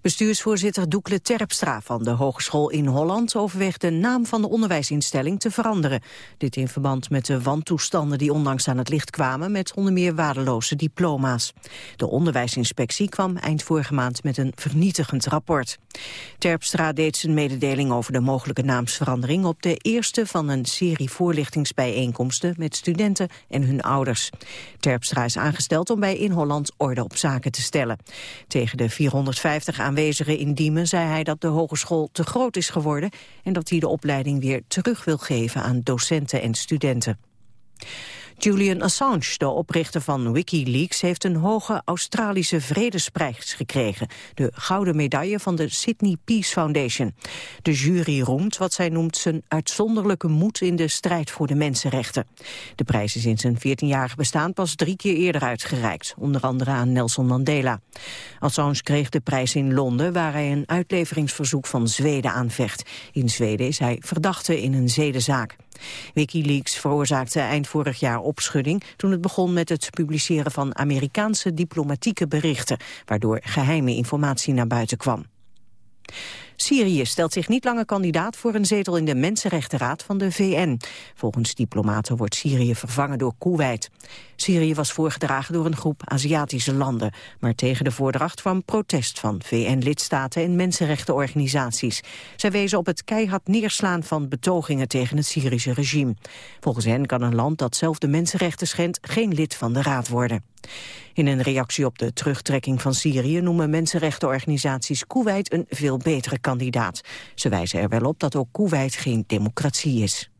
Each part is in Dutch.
Bestuursvoorzitter Doekle Terpstra van de Hogeschool in Holland overweegt de naam van de onderwijsinstelling te veranderen. Dit in verband met de wantoestanden die onlangs aan het licht kwamen met onder meer waardeloze diploma's. De onderwijsinspectie kwam eind vorige maand met een vernietigend rapport. Terpstra deed zijn mededeling over de mogelijke naamsverandering op de eerste van een serie voorlichtingsbijeenkomsten met studenten en hun ouders. Terpstra is aangesteld om bij In Holland orde op zaken te stellen. Tegen de 450 50 aanwezigen in Diemen zei hij dat de hogeschool te groot is geworden en dat hij de opleiding weer terug wil geven aan docenten en studenten. Julian Assange, de oprichter van Wikileaks, heeft een hoge Australische vredesprijs gekregen. De gouden medaille van de Sydney Peace Foundation. De jury roemt wat zij noemt zijn uitzonderlijke moed in de strijd voor de mensenrechten. De prijs is in zijn 14-jarige bestaan pas drie keer eerder uitgereikt, onder andere aan Nelson Mandela. Assange kreeg de prijs in Londen, waar hij een uitleveringsverzoek van Zweden aanvecht. In Zweden is hij verdachte in een zedenzaak. Wikileaks veroorzaakte eind vorig jaar opschudding toen het begon met het publiceren van Amerikaanse diplomatieke berichten, waardoor geheime informatie naar buiten kwam. Syrië stelt zich niet langer kandidaat voor een zetel in de Mensenrechtenraad van de VN. Volgens diplomaten wordt Syrië vervangen door Kuwait. Syrië was voorgedragen door een groep Aziatische landen. Maar tegen de voordracht kwam protest van VN-lidstaten en mensenrechtenorganisaties. Zij wezen op het keihard neerslaan van betogingen tegen het Syrische regime. Volgens hen kan een land dat zelf de mensenrechten schendt geen lid van de raad worden. In een reactie op de terugtrekking van Syrië noemen mensenrechtenorganisaties Kuwait een veel betere Ze wijzen er wel op dat ook Kuwait geen democratie is.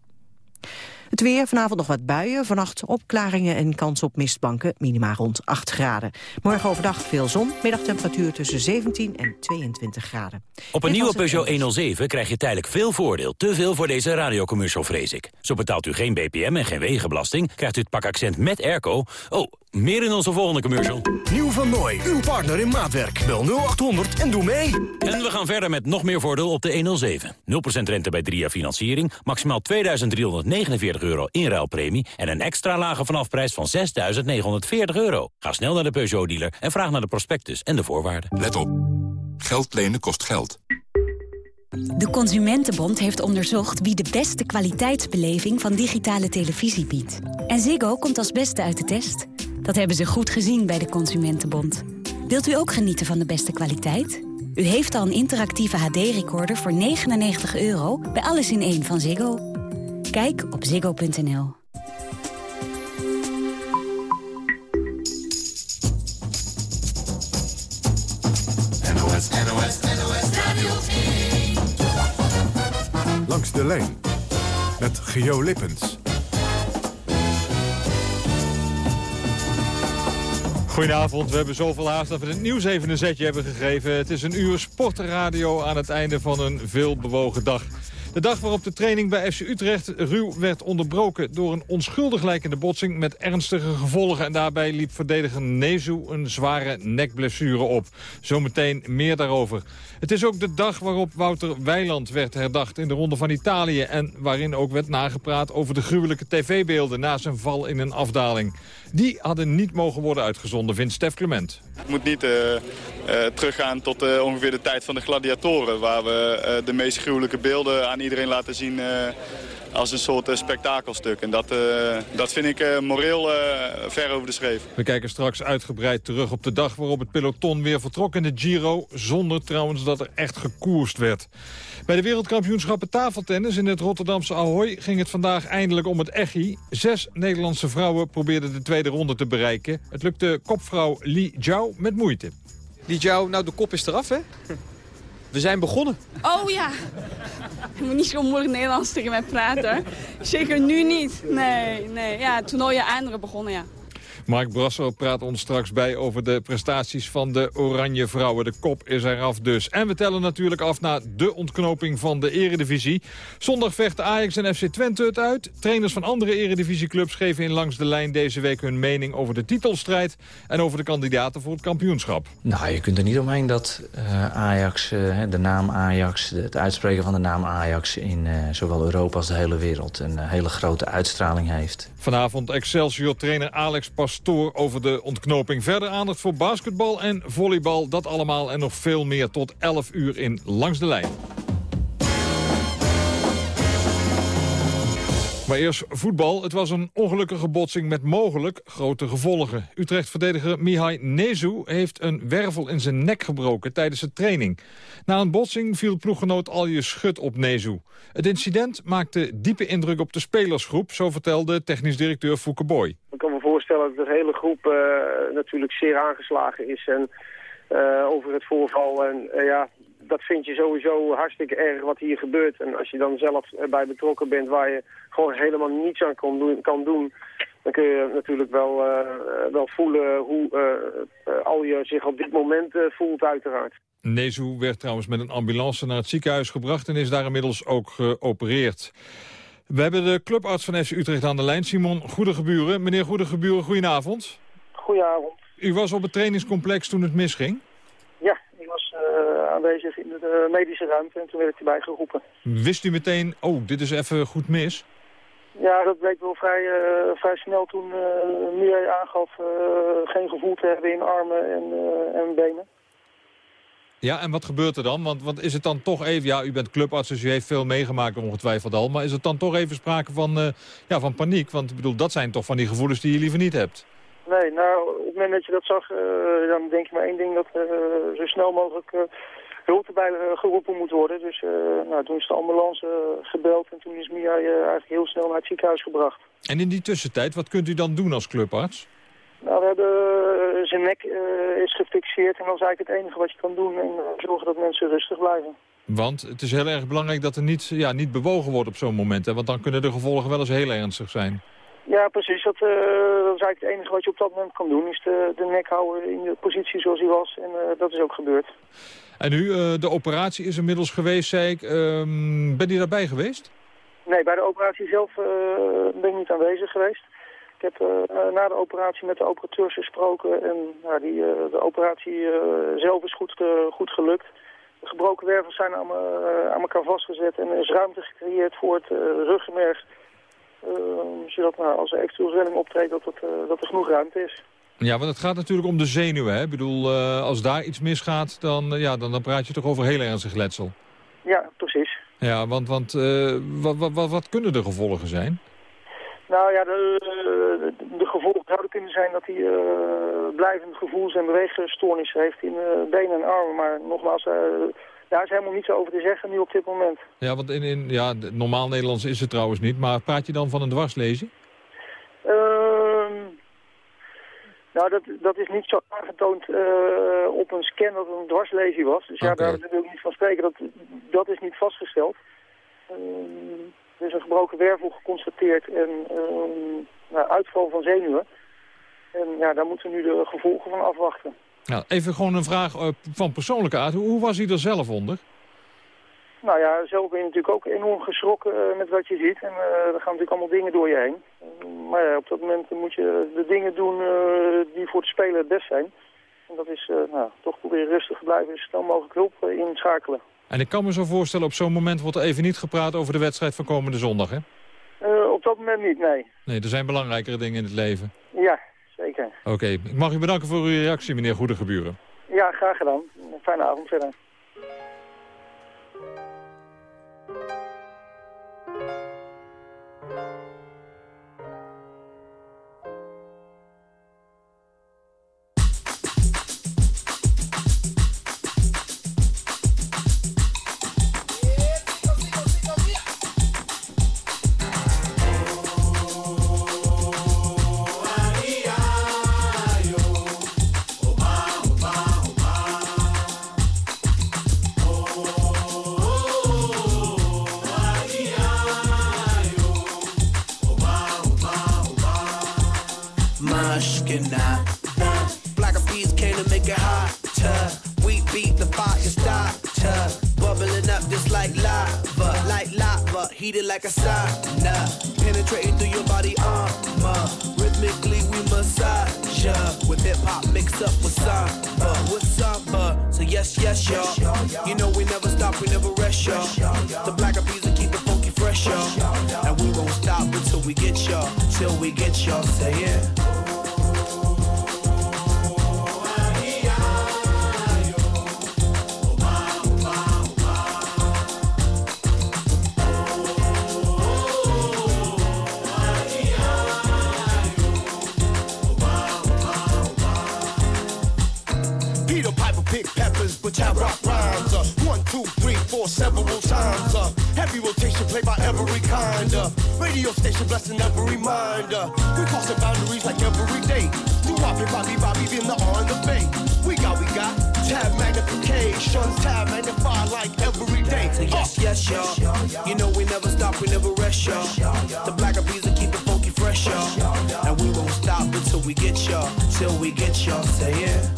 Het weer, vanavond nog wat buien, vannacht opklaringen en kans op mistbanken, minima rond 8 graden. Morgen overdag veel zon, middagtemperatuur tussen 17 en 22 graden. Op een nieuwe Peugeot 107 krijg je tijdelijk veel voordeel. Te veel voor deze radiocommercial, vrees ik. Zo betaalt u geen BPM en geen wegenbelasting, krijgt u het pakaccent met airco... Oh, meer in onze volgende commercial. Nieuw van Nooi, uw partner in maatwerk. Bel 0800 en doe mee. En we gaan verder met nog meer voordeel op de 107. 0% rente bij 3 jaar financiering, maximaal 2.349 euro inruilpremie... en een extra lage vanafprijs van 6.940 euro. Ga snel naar de Peugeot-dealer en vraag naar de prospectus en de voorwaarden. Let op. Geld lenen kost geld. De Consumentenbond heeft onderzocht wie de beste kwaliteitsbeleving van digitale televisie biedt. En Ziggo komt als beste uit de test. Dat hebben ze goed gezien bij de Consumentenbond. Wilt u ook genieten van de beste kwaliteit? U heeft al een interactieve HD-recorder voor 99 euro bij Alles in 1 van Ziggo. Kijk op ziggo.nl. NOS, NOS, NOS Radio Langs de lijn met Geo Lippens. Goedenavond, we hebben zoveel haast dat we het nieuws even een zetje hebben gegeven. Het is een uur sportradio aan het einde van een veelbewogen dag. De dag waarop de training bij FC Utrecht ruw werd onderbroken... door een onschuldig lijkende botsing met ernstige gevolgen. En daarbij liep verdediger Nezu een zware nekblessure op. Zometeen meer daarover. Het is ook de dag waarop Wouter Weiland werd herdacht in de Ronde van Italië... en waarin ook werd nagepraat over de gruwelijke tv-beelden... na zijn val in een afdaling. Die hadden niet mogen worden uitgezonden, vindt Stef Clement. Het moet niet uh, uh, teruggaan tot uh, ongeveer de tijd van de gladiatoren... waar we de meest gruwelijke beelden aan iedereen laten zien als een soort spektakelstuk. En dat, dat vind ik moreel ver over de schreef. We kijken straks uitgebreid terug op de dag waarop het peloton weer vertrok in de Giro... zonder trouwens dat er echt gekoerst werd. Bij de wereldkampioenschappen tafeltennis in het Rotterdamse Ahoy... ging het vandaag eindelijk om het echi. Zes Nederlandse vrouwen probeerden de tweede ronde te bereiken. Het lukte kopvrouw Li Jiao met moeite. Li Jiao, nou de kop is eraf, hè? We zijn begonnen. Oh ja. Je moet niet zo moeilijk Nederlands tegen mij praten. Zeker nu niet. Nee, nee. Ja, toernooien anderen begonnen, ja. Mark Brasso praat ons straks bij over de prestaties van de Oranje Vrouwen. De kop is eraf dus. En we tellen natuurlijk af naar de ontknoping van de eredivisie. Zondag vechten Ajax en FC Twente het uit. Trainers van andere eredivisieclubs geven in langs de lijn deze week hun mening over de titelstrijd... en over de kandidaten voor het kampioenschap. Nou, je kunt er niet omheen dat uh, Ajax, uh, de naam Ajax... het uitspreken van de naam Ajax in uh, zowel Europa als de hele wereld... een hele grote uitstraling heeft. Vanavond Excelsior-trainer Alex Pas Over de ontknoping. Verder aandacht voor basketbal en volleybal. Dat allemaal en nog veel meer tot 11 uur in Langs de Lijn. Maar eerst voetbal. Het was een ongelukkige botsing met mogelijk grote gevolgen. Utrecht-verdediger Mihai Nezu heeft een wervel in zijn nek gebroken tijdens de training. Na een botsing viel ploeggenoot Alje Schut op Nezu. Het incident maakte diepe indruk op de spelersgroep, zo vertelde technisch directeur Fouke. Ik kan me voorstellen dat de hele groep uh, natuurlijk zeer aangeslagen is en, uh, over het voorval. En uh, ja, dat vind je sowieso hartstikke erg wat hier gebeurt. En als je dan zelf erbij betrokken bent waar je gewoon helemaal niets aan kan doen, kan doen dan kun je natuurlijk wel, uh, wel voelen hoe uh, al je zich op dit moment uh, voelt uiteraard. Nezu werd trouwens met een ambulance naar het ziekenhuis gebracht en is daar inmiddels ook geopereerd. We hebben de clubarts van FC Utrecht aan de lijn, Simon Goedegeburen. Meneer Goedegeburen, goedenavond. Goedenavond. U was op het trainingscomplex toen het misging? Ja, ik was uh, aanwezig in de medische ruimte en toen werd ik erbij geroepen. Wist u meteen, oh, dit is even goed mis? Ja, dat bleek wel vrij, uh, vrij snel toen uh, Mireille aangaf geen gevoel te hebben in armen en, en benen. Ja, en wat gebeurt er dan? Want, want is het dan toch even... Ja, u bent clubarts, dus u heeft veel meegemaakt ongetwijfeld al. Maar is het dan toch even sprake van, ja, van paniek? Want ik bedoel, dat zijn toch van die gevoelens die je liever niet hebt. Nee, nou, op het moment dat je dat zag, dan denk je maar één ding... dat zo snel mogelijk hulp erbij geroepen moet worden. Dus nou, toen is de ambulance gebeld en toen is Mia eigenlijk heel snel naar het ziekenhuis gebracht. En in die tussentijd, wat kunt u dan doen als clubarts? Nou, we hebben zijn nek is gefixeerd en dat is eigenlijk het enige wat je kan doen. En zorgen dat mensen rustig blijven. Want het is heel erg belangrijk dat er niet, ja, niet bewogen wordt op zo'n moment. Hè? Want dan kunnen de gevolgen wel eens heel ernstig zijn. Ja, precies. Dat, uh, dat is eigenlijk het enige wat je op dat moment kan doen. Is de, de nek houden in de positie zoals hij was. En uh, dat is ook gebeurd. En nu, de operatie is inmiddels geweest, zei ik. Um, ben je daarbij geweest? Nee, bij de operatie zelf ben ik niet aanwezig geweest. Ik heb uh, na de operatie met de operateurs gesproken en nou, die, de operatie zelf is goed, goed gelukt. De gebroken wervels zijn aan, aan, elkaar vastgezet en er is ruimte gecreëerd voor het ruggenmerg. zodat nou, als er eventueel zwelling optreedt dat, dat er genoeg ruimte is. Ja, want het gaat natuurlijk om de zenuwen. Hè? Ik bedoel, als daar iets misgaat, dan, ja, dan, dan praat je toch over heel ernstig letsel. Ja, precies. Ja, want, want wat, wat, wat kunnen de gevolgen zijn? Nou ja, de, de gevolgen zouden kunnen zijn dat hij blijvend gevoels- en beweegstoornissen heeft in benen en armen. Maar nogmaals, daar is helemaal niets over te zeggen nu op dit moment. Ja, want in, in ja, normaal Nederlands is het trouwens niet. Maar praat je dan van een dwarslezing? Nou, dat, dat is niet zo aangetoond op een scan dat het een dwarslesie was. Dus ja, daar wil ik niet van spreken. Dat, dat is niet vastgesteld. Ehm, er is een gebroken wervel geconstateerd en nou, uitval van zenuwen. En ja, daar moeten we nu de gevolgen van afwachten. Nou, even gewoon een vraag uh, van persoonlijke aard. Hoe, hoe, was hij er zelf onder? Nou ja, zelf ben je natuurlijk ook enorm geschrokken uh, met wat je ziet. En uh, er gaan natuurlijk allemaal dingen door je heen. Maar ja, op dat moment moet je de dingen doen die voor het spelen het best zijn. En dat is nou, toch proberen rustig te blijven en snel mogelijk hulp inschakelen. En ik kan me zo voorstellen, op zo'n moment wordt er even niet gepraat over de wedstrijd van komende zondag, hè? Uh, op dat moment niet, nee. Nee, er zijn belangrijkere dingen in het leven. Ja, zeker. Oké, okay. ik mag u bedanken voor uw reactie, meneer Goedegeburen. Ja, graag gedaan. Fijne avond verder. Heated like a sauna. Penetrating through your body armor. Rhythmically we massage ya. With hip hop mixed up with samba. With samba. So yes, yes, y'all. You know we never stop, we never rest, y'all. The black bees will keep it funky fresh, y'all. And we won't stop until we get y'all. Till we get y'all. Say yeah. Radio station blessing every mind. Uh, we crossing boundaries like every day. Do Bobby, Bobby, Bobby, in the on the bay. We got, we got tab magnification, tab magnify like every day. So yes, yes, y'all. You know we never stop, we never rest, y'all. The black bees will keep it funky fresh, y'all. And we won't stop until we get y'all, till we get y'all. Say yeah.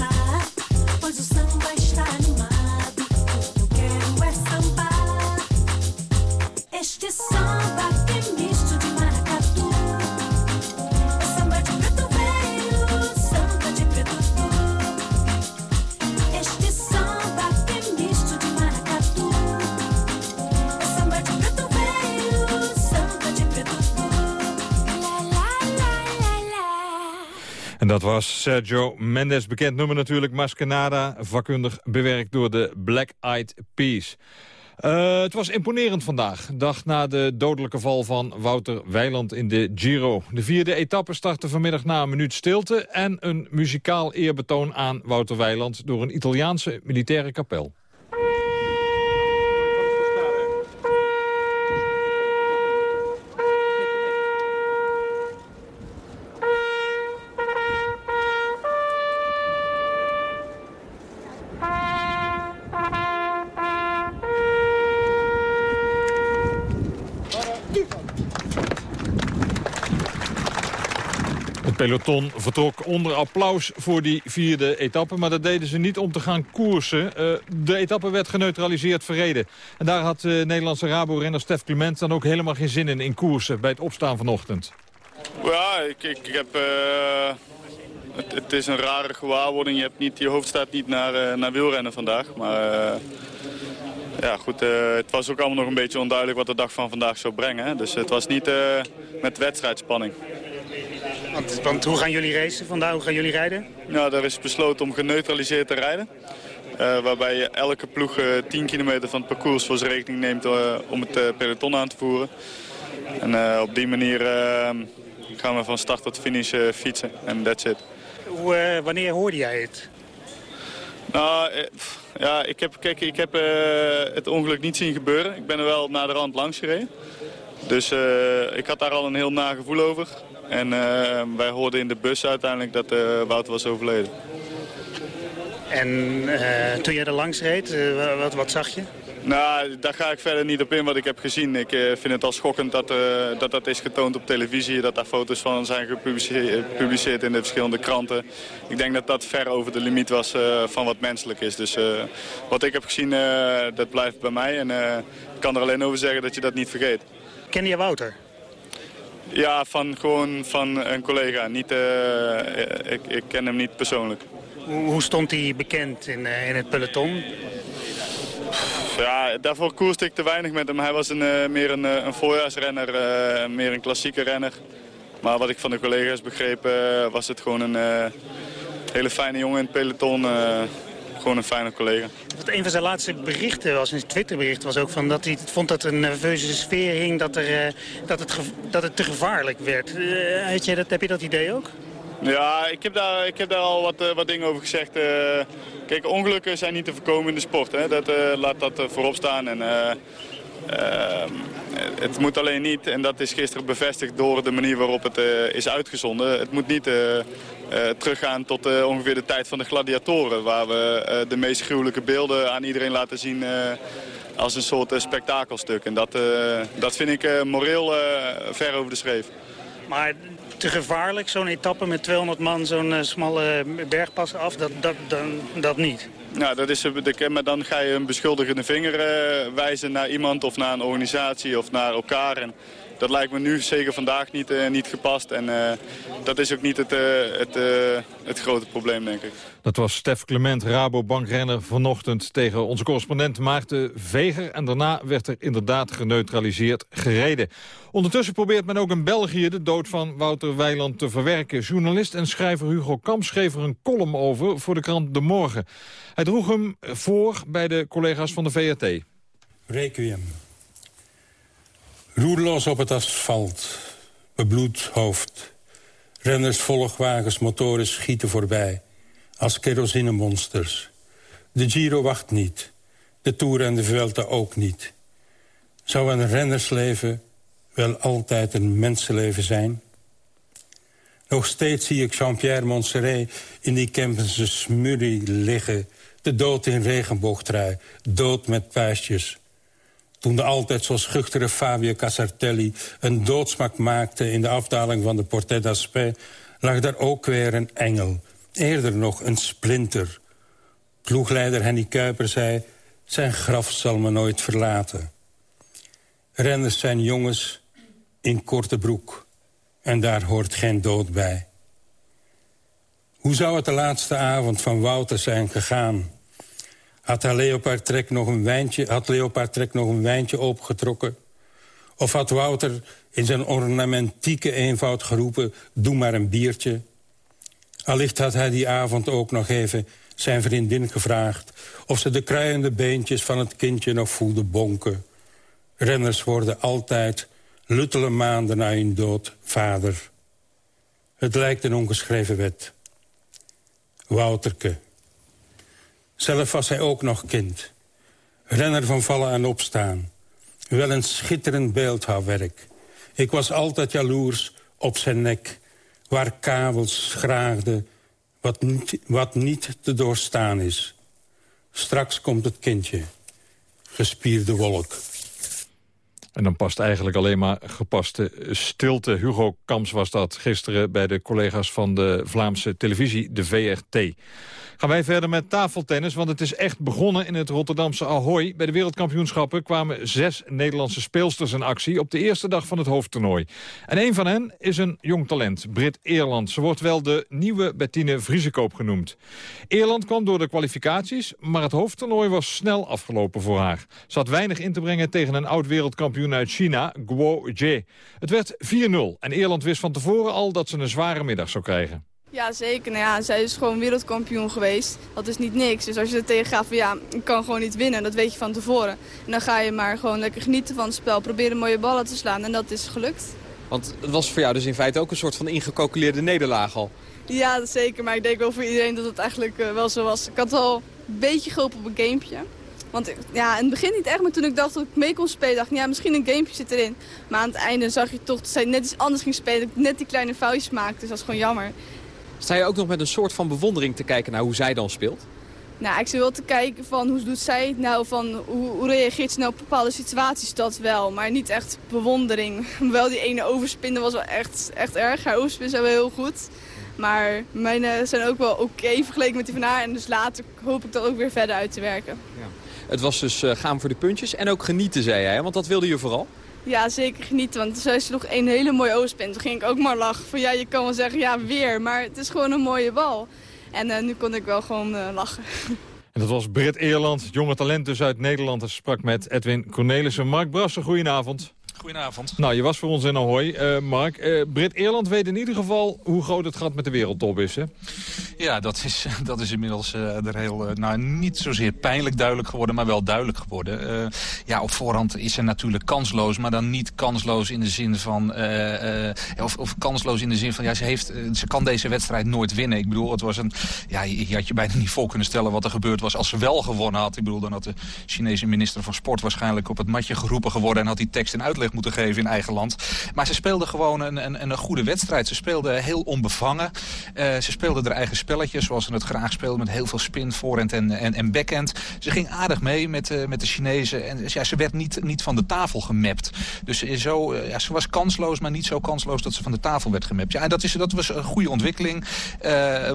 Dat was Sergio Mendes, bekend nummer natuurlijk, Mascanada, vakkundig bewerkt door de Black Eyed Peas. Eh, het was imponerend vandaag, dag na de dodelijke val van Wouter Weiland in de Giro. De vierde etappe startte vanmiddag na een minuut stilte... en een muzikaal eerbetoon aan Wouter Weiland door een Italiaanse militaire kapel. Peloton vertrok onder applaus voor die vierde etappe. Maar dat deden ze niet om te gaan koersen. Eh, de etappe werd geneutraliseerd verreden. En daar had de Nederlandse Rabo-renner Stef Clement dan ook helemaal geen zin in, in koersen bij het opstaan vanochtend. Ja, ik, ik, ik heb... eh, het, het is een rare gewaarwording. Je, hebt niet, je hoofd staat niet naar, eh, naar wielrennen vandaag. Maar eh, ja, goed, eh, het was ook allemaal nog een beetje onduidelijk wat de dag van vandaag zou brengen. Dus het was niet eh, met wedstrijdspanning. Want, want hoe gaan jullie racen vandaag? Hoe gaan jullie rijden? Nou, er is besloten om geneutraliseerd te rijden. Eh, waarbij je elke ploeg eh, 10 kilometer van het parcours voor zijn rekening neemt eh, om het peloton aan te voeren. En op die manier gaan we van start tot finish fietsen. En that's it. Hoe, wanneer hoorde jij het? Nou, ja, ik heb, kijk, ik heb het ongeluk niet zien gebeuren. Ik ben er wel naar de rand langs gereden. Dus ik had daar al een heel nagevoel over. En eh, wij hoorden in de bus uiteindelijk dat eh, Wouter was overleden. En eh, toen jij er langs reed, wa- wat, wat zag je? Nou, daar ga ik verder niet op in wat ik heb gezien. Ik vind het al schokkend dat, dat dat is getoond op televisie. Dat daar foto's van zijn gepubliceerd in de verschillende kranten. Ik denk dat dat ver over de limiet was van wat menselijk is. Dus wat ik heb gezien, dat blijft bij mij. En ik kan er alleen over zeggen dat je dat niet vergeet. Kende je Wouter? Ja, van, gewoon van een collega. Niet, eh, ik, ik ken hem niet persoonlijk. Hoe, stond hij bekend in, eh, in het peloton? Ja, daarvoor koerste ik te weinig met hem. Hij was een, eh, meer een, eh, een voorjaarsrenner, eh, meer een klassieke renner. Maar wat ik van de collega's begreep, eh, was het gewoon een eh, hele fijne jongen in het peloton. Gewoon een fijne collega. Want een van zijn laatste berichten was, een Twitterbericht, was ook van dat hij vond dat er een nerveuze sfeer hing, dat, er, eh, dat, het, dat het te gevaarlijk werd. Eh, had dat, heb je dat idee ook? Ja, ik heb daar, ik heb daar al wat, eh, wat dingen over gezegd. Kijk, ongelukken zijn niet te voorkomen in de sport. Hè. Dat, laat dat voorop staan. En, eh, eh, het moet alleen niet, en dat is gisteren bevestigd door de manier waarop het is uitgezonden. Het moet niet teruggaan tot eh, ongeveer de tijd van de gladiatoren. Waar we eh, de meest gruwelijke beelden aan iedereen laten zien eh, als een soort eh, spektakelstuk. En dat, eh, dat vind ik eh, moreel eh, ver over de schreef. Maar te gevaarlijk, zo'n etappe met 200 man, zo'n eh, smalle bergpas af, dat, dat, dan, dat niet. Ja, dat is, de, maar dan ga je een beschuldigende vinger eh, wijzen naar iemand of naar een organisatie of naar elkaar. En dat lijkt me nu zeker vandaag niet, eh, niet gepast. En eh, dat is ook niet het, eh, het, eh, het grote probleem, denk ik. Dat was Stef Clement, Rabobankrenner, vanochtend tegen onze correspondent Maarten Veger. En daarna werd er inderdaad geneutraliseerd gereden. Ondertussen probeert men ook in België de dood van Wouter Weiland te verwerken. Journalist en schrijver Hugo Kamp schreef er een column over voor de krant De Morgen. Hij droeg hem voor bij de collega's van de VRT. Requiem. Roerloos op het asfalt, bebloed hoofd. Renners, volgwagens, motoren schieten voorbij. Als kerosinemonsters. De Giro wacht niet. De Tour en de Vuelta ook niet. Zou een rennersleven wel altijd een mensenleven zijn? Nog steeds zie ik Jean-Pierre Montserrat in die Kempense smurrie liggen. De dood in regenboogtrui, dood met puistjes. Toen de altijd zo schuchtere Fabio Casartelli een doodsmak maakte... in de afdaling van de Portet d'Aspet, lag daar ook weer een engel. Eerder nog een splinter. Ploegleider Henny Kuiper zei... zijn graf zal me nooit verlaten. Renners zijn jongens in korte broek. En daar hoort geen dood bij. Hoe zou het de laatste avond van Wouter zijn gegaan... Had Leopard Trek nog een wijntje, had Leopard Trek nog een wijntje opgetrokken? Of had Wouter in zijn ornamentieke eenvoud geroepen... doe maar een biertje? Allicht had hij die avond ook nog even zijn vriendin gevraagd... of ze de kruiende beentjes van het kindje nog voelde bonken. Renners worden altijd luttele maanden na hun dood vader. Het lijkt een ongeschreven wet. Wouterke... Zelf was hij ook nog kind. Renner van vallen en opstaan. Wel een schitterend beeldhouwwerk. Ik was altijd jaloers op zijn nek... waar kabels schraagden wat niet, wat niet te doorstaan is. Straks komt het kindje. Gespierde wolk. En dan past eigenlijk alleen maar gepaste stilte. Hugo Kams was dat gisteren bij de collega's van de Vlaamse televisie, de VRT. Gaan wij verder met tafeltennis, want het is echt begonnen in het Rotterdamse Ahoy. Bij de wereldkampioenschappen kwamen zes Nederlandse speelsters in actie... op de eerste dag van het hoofdtoernooi. En een van hen is een jong talent, Brit Eerland. Ze wordt wel de nieuwe Bettine Vriesekoop genoemd. Eerland kwam door de kwalificaties, maar het hoofdtoernooi was snel afgelopen voor haar. Ze had weinig in te brengen tegen een oud-wereldkampioen uit China, Guo Jie. Het werd 4-0 en Eerland wist van tevoren al dat ze een zware middag zou krijgen. Ja, zeker. Nou ja, zij is gewoon wereldkampioen geweest. Dat is niet niks. Dus als je er tegen gaat van ja, ik kan gewoon niet winnen, dat weet je van tevoren. En dan ga je maar gewoon lekker genieten van het spel, proberen mooie ballen te slaan. En dat is gelukt. Want het was voor jou dus in feite ook een soort van ingecalculeerde nederlaag al. Ja, dat zeker. Maar ik denk wel voor iedereen dat het eigenlijk uh, wel zo was. Ik had wel een beetje gehoopt op een gamepje. Want ja, in het begin niet echt, maar toen ik dacht dat ik mee kon spelen, dacht ik, ja, misschien een gamepje zit erin. Maar aan het einde zag je toch dat zij net iets anders ging spelen, dat ik net die kleine foutjes maakte, dus dat is gewoon jammer. Sta je ook nog met een soort van bewondering te kijken naar hoe zij dan speelt? Nou, ik zit wel te kijken van hoe doet zij het nou, van hoe, hoe reageert ze nou op bepaalde situaties, dat wel. Maar niet echt bewondering. Wel die ene overspinnen was wel echt, echt erg. Haar overspinnen zijn wel heel goed. Maar mijn zijn ook wel oké vergeleken met die van haar. En dus later hoop ik dat ook weer verder uit te werken. Ja. Het was dus uh, gaan voor de puntjes en ook genieten, zei jij. Want dat wilde je vooral? Ja, zeker genieten. Want is nog een hele mooie overspin. Toen ging ik ook maar lachen. Van ja, je kan wel zeggen, ja, weer. Maar het is gewoon een mooie bal. En uh, nu kon ik wel gewoon uh, lachen. En dat was Brit Eerland, jonge talent dus uit Nederland. Hij sprak met Edwin Cornelissen. Mark Brassen, goedenavond. Goedenavond. Nou, je was voor ons in Ahoy, uh, Mark. Uh, Brit Eerland weet in ieder geval hoe groot het gat met de wereldtop is, hè? Ja, dat is, dat is inmiddels uh, er heel, nou, niet zozeer pijnlijk duidelijk geworden, maar wel duidelijk geworden. ja, op voorhand is ze natuurlijk kansloos, maar dan niet kansloos in de zin van... of, of kansloos in de zin van, ja, ze, heeft, ze kan deze wedstrijd nooit winnen. Ik bedoel, het was een... Ja, je had je bijna niet voor kunnen stellen wat er gebeurd was als ze wel gewonnen had. Ik bedoel, dan had de Chinese minister van Sport waarschijnlijk op het matje geroepen geworden... en had die tekst in uitleg weg moeten geven in eigen land. Maar ze speelden gewoon een, een, een goede wedstrijd. Ze speelden heel onbevangen. ze speelden er eigen spelletjes, zoals ze het graag speelden... met heel veel spin, voorhand en, en, en backhand. Ze ging aardig mee met, met de Chinezen. En ja, ze werd niet, niet van de tafel gemapt. Dus zo, ja, ze was kansloos, maar niet zo kansloos dat ze van de tafel werd gemapt. Ja, en dat, is, dat was een goede ontwikkeling.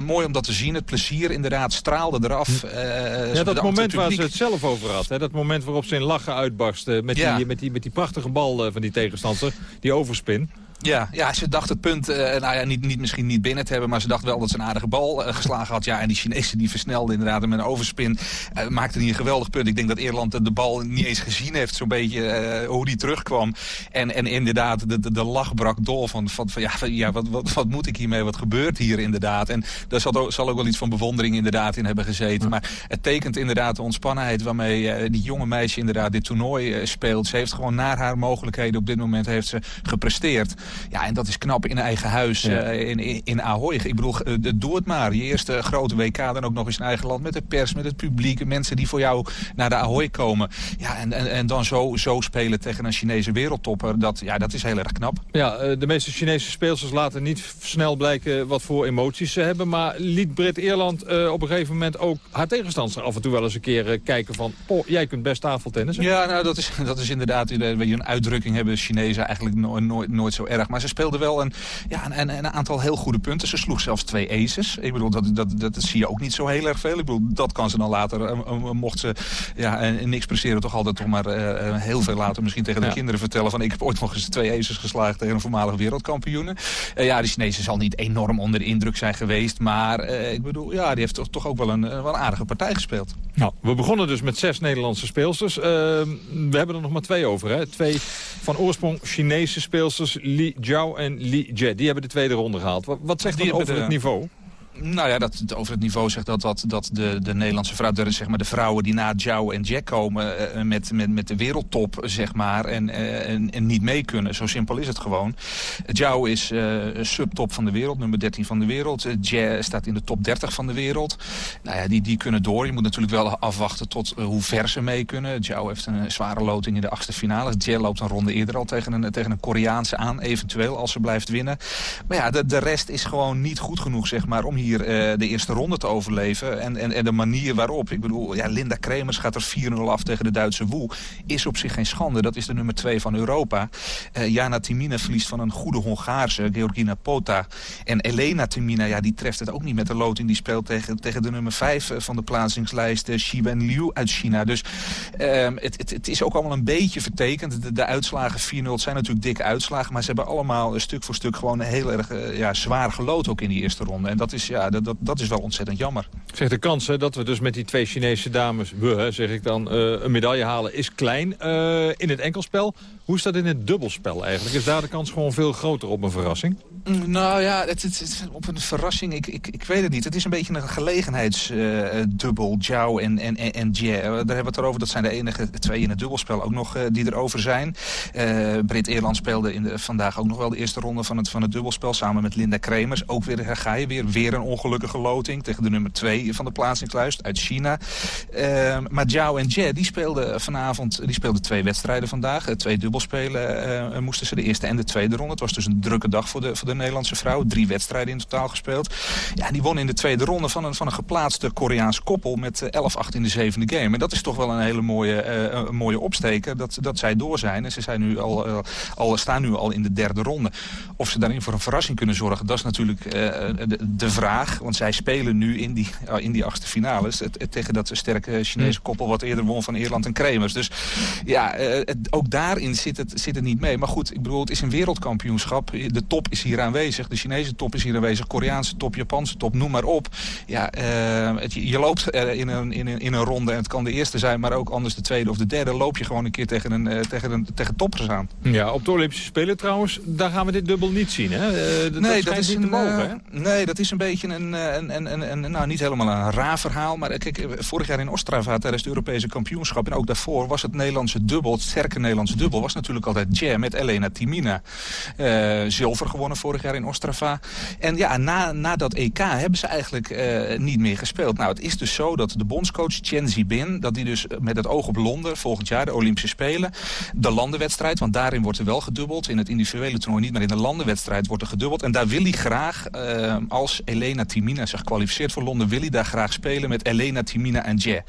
mooi om dat te zien. Het plezier inderdaad straalde eraf. Uh, ja, dat moment waar ze het zelf over had. Hè? Dat moment waarop ze in lachen uitbarstte met, die, met, die, met die prachtige bal van die tegenstander. Die overspin. Ja, ja, ze dacht het punt, uh, nou ja, niet, niet, misschien niet binnen te hebben... maar ze dacht wel dat ze een aardige bal uh, geslagen had. Ja, en die Chinezen die versnelden inderdaad met een overspin. Uh, maakte niet een geweldig punt. Ik denk dat Ierland de bal niet eens gezien heeft, zo'n beetje hoe die terugkwam. En, en inderdaad, de, de, de lach brak door van, van, van ja, ja wat, wat, wat, moet ik hiermee? Wat gebeurt hier inderdaad? En daar zal, ook, zal ook wel iets van bewondering inderdaad in hebben gezeten. Maar het tekent inderdaad de ontspannenheid waarmee die jonge meisje inderdaad dit toernooi speelt. Ze heeft gewoon naar haar mogelijkheden op dit moment heeft ze gepresteerd. Ja, en dat is knap in eigen huis uh, in, in Ahoy. Ik bedoel, uh, doe het maar. Je eerste grote WK dan ook nog eens in eigen land. Met de pers, met het publiek. Mensen die voor jou naar de Ahoy komen. Ja, en, en, en dan zo, zo spelen tegen een Chinese wereldtopper. Dat, ja, dat is heel erg knap. Ja, uh, de meeste Chinese speelsters laten niet snel blijken wat voor emoties ze hebben. Maar liet Brit-Ierland op een gegeven moment ook haar tegenstander af en toe wel eens een keer kijken van... Oh, jij kunt best tafeltennis. Ja, nou, dat is, dat is inderdaad een uitdrukking hebben Chinezen eigenlijk nooit, nooit, nooit zo erg. Maar ze speelde wel een, ja, een, een, aantal heel goede punten. Ze sloeg zelfs twee aces. Ik bedoel, dat, dat, dat, zie je ook niet zo heel erg veel. Ik bedoel, dat kan ze dan later, uh, mocht ze ja, niks presteren, toch altijd toch maar uh, heel veel later misschien tegen de kinderen vertellen van ik heb ooit nog eens twee aces geslagen tegen een voormalig wereldkampioen. ja, de Chinese zal niet enorm onder de indruk zijn geweest. Maar ik bedoel, ja, die heeft toch, toch ook wel een, wel een aardige partij gespeeld. Nou, we begonnen dus met zes Nederlandse speelsters. we hebben er nog maar twee over. Hè? Twee van oorsprong Chinese speelsters, Li Jiao en Li Jie. Die hebben de tweede ronde gehaald. Wat, wat zegt dat over het niveau? Nou ja, dat, over het niveau zegt dat, dat, dat de, de Nederlandse vrouwen, zeg maar de vrouwen die na Zhao en Jack komen uh, met, met, met de wereldtop, zeg maar, en, uh, en, en, niet mee kunnen. Zo simpel is het gewoon. Zhao is uh, subtop van de wereld, nummer 13 van de wereld. Jia staat in de top 30 van de wereld. Nou ja, die, die kunnen door. Je moet natuurlijk wel afwachten tot hoe ver ze mee kunnen. Zhao heeft een zware loting in de achtste finale. Jia loopt een ronde eerder al tegen een, tegen een Koreaanse aan, eventueel, als ze blijft winnen. Maar ja, de, de rest is gewoon niet goed genoeg, zeg maar, om hier uh, de eerste ronde te overleven. En, en, en de manier waarop. Ik bedoel, ja, Linda Kremers gaat er 4-0 af tegen de Duitse Woe. Is op zich geen schande. Dat is de nummer 2 van Europa. Uh, Jana Timina verliest van een goede Hongaarse, Georgina Pota. En Elena Timina, ja, die treft het ook niet met de loting. Die speelt tegen, tegen de nummer 5 van de plaatsingslijst, Xi Liu uit China. Dus uh, het, het, is ook allemaal een beetje vertekend. De, uitslagen 4-0 zijn natuurlijk dikke uitslagen. Maar ze hebben allemaal stuk voor stuk gewoon heel erg ja, zwaar gelood ook in die eerste ronde. En dat is, dat, dat, dat is wel ontzettend jammer. Zeg, de kans hè, dat we dus met die twee Chinese dames, we, zeg ik dan, uh, een medaille halen, is klein. Uh, in het enkelspel, hoe is dat in het dubbelspel eigenlijk? Is daar de kans gewoon veel groter op een verrassing? Mm, nou ja, het, het, op een verrassing, ik, ik, ik weet het niet. Het is een beetje een gelegenheidsdubbel, uh, Zhao en, en, en, en. Daar hebben we het erover, dat zijn de enige twee in het dubbelspel ook nog uh, die erover zijn. Uh, Brit-Eerland speelde in de, vandaag ook nog wel de eerste ronde van het, van het dubbelspel... samen met Linda Kremers. Ook weer, ga je weer, weer een ongelukkige loting tegen de nummer 2 van de plaatsingslijst uit China. Maar Zhao en Jie, die speelden vanavond die speelden twee wedstrijden vandaag. twee dubbelspelen uh, moesten ze de eerste en de tweede ronde. Het was dus een drukke dag voor de, voor de Nederlandse vrouw. Drie wedstrijden in totaal gespeeld. Ja, die won in de tweede ronde van een, van een geplaatste Koreaans koppel met 11-8 in de zevende game. En dat is toch wel een hele mooie, een mooie opsteker dat, dat zij door zijn. En ze zijn nu al, al, staan nu al in de derde ronde. Of ze daarin voor een verrassing kunnen zorgen, dat is natuurlijk de, de vraag. Want zij spelen nu in die, in die achtste finales het, het, tegen dat sterke Chinese koppel wat eerder won van Ierland en Kremers. Dus ja, het, ook daarin zit het, zit het niet mee. Maar goed, ik bedoel, het is een wereldkampioenschap. De top is hier aanwezig. De Chinese top is hier aanwezig. Koreaanse top, Japanse top, noem maar op. Ja, uh, het, je loopt in, een, in, een, in een ronde en het kan de eerste zijn, maar ook anders de tweede of de derde. Loop je gewoon een keer tegen, een, uh, tegen, een, tegen toppers aan. Ja, op de Olympische Spelen trouwens, daar gaan we dit dubbel niet zien. Hè? Uh, nee, dat, dat is niet een, mogen, hè? Nee, dat is een beetje een, een, een, een, nou niet helemaal een raar verhaal. Maar kijk, vorig jaar in Ostrava tijdens het Europese kampioenschap en ook daarvoor was het Nederlandse dubbel, het sterke Nederlandse dubbel, was natuurlijk altijd Jam met Elena Timina. Uh, zilver gewonnen vorig jaar in Ostrava. En ja, na, na dat EK hebben ze eigenlijk uh, niet meer gespeeld. Nou, het is dus zo dat de bondscoach Chen Zibin... dat die dus met het oog op Londen volgend jaar, de Olympische Spelen... de landenwedstrijd, want daarin wordt er wel gedubbeld. In het individuele toernooi niet, maar in de landenwedstrijd wordt er gedubbeld. En daar wil hij graag, uh, als Elena Timina zich kwalificeert voor Londen... wil hij daar graag spelen met Elena Timina en Jie.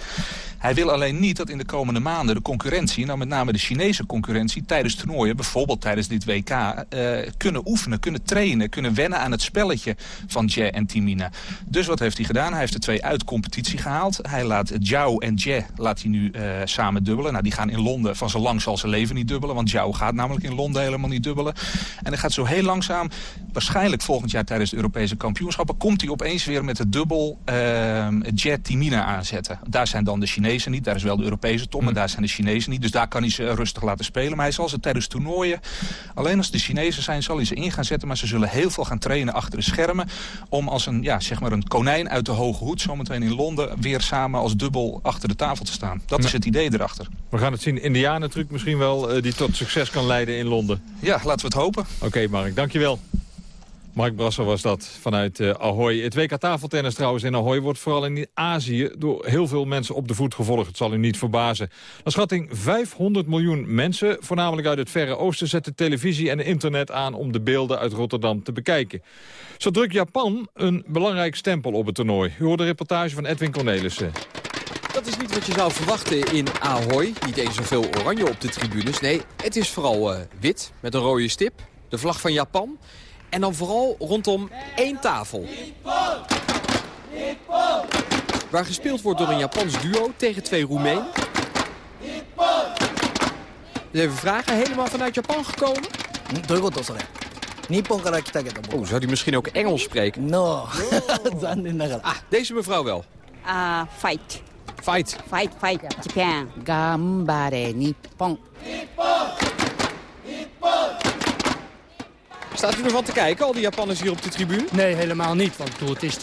Hij wil alleen niet dat in de komende maanden de concurrentie... nou met name de Chinese concurrentie tijdens toernooien... bijvoorbeeld tijdens dit WK, uh, kunnen oefenen, kunnen trainen... kunnen wennen aan het spelletje van Jie en Timina. Dus wat heeft hij gedaan? Hij heeft de twee uit competitie gehaald. Hij laat Zhao en Jie laat hij nu uh, samen dubbelen. Nou, die gaan in Londen van zo lang zal ze leven niet dubbelen... want Zhao gaat namelijk in Londen helemaal niet dubbelen. En hij gaat zo heel langzaam, waarschijnlijk volgend jaar tijdens de Europese kampioenschappen... komt hij opeens weer met de dubbel uh, Jie Timina aanzetten. Daar zijn dan de Chinezen niet, daar is wel de Europese top... maar daar zijn de Chinezen niet, dus daar kan hij ze rustig laten spelen. Maar hij zal ze tijdens toernooien, alleen als de Chinezen zijn... zal hij ze in gaan zetten, maar ze zullen heel veel gaan trainen achter de schermen... om als een, ja, zeg maar een konijn uit de hoge hoed... zometeen in Londen weer samen als dubbel achter de tafel te staan. Dat is het idee erachter. We gaan het zien. Indianentruc misschien wel uh, die tot succes kan leiden in Londen. Ja, laten we het hopen. Oké okay, Mark, dankjewel. Mark Brasser was dat vanuit uh, Ahoy. Het WK tafeltennis trouwens in Ahoy wordt vooral in Azië... door heel veel mensen op de voet gevolgd. Het zal u niet verbazen. Een schatting 500 miljoen mensen, voornamelijk uit het Verre Oosten... zetten televisie en internet aan om de beelden uit Rotterdam te bekijken. Zo drukt Japan een belangrijk stempel op het toernooi. U hoort de reportage van Edwin Cornelissen. Dat is niet wat je zou verwachten in Ahoy. Niet eens zoveel oranje op de tribunes. Nee, het is vooral uh, wit met een rode stip. De vlag van Japan. En dan vooral rondom één tafel. Waar gespeeld wordt door een Japans duo tegen twee Roemenen. Dus even vragen, helemaal vanuit Japan gekomen? Oh, zou die misschien ook Engels spreken? No. ah, deze mevrouw wel. Uh, fight. Fight. Fight, fight, Japan. Gambare, Nippon. Staat u ervan te kijken, al die Japanners hier op de tribune? Nee, helemaal niet. Want het is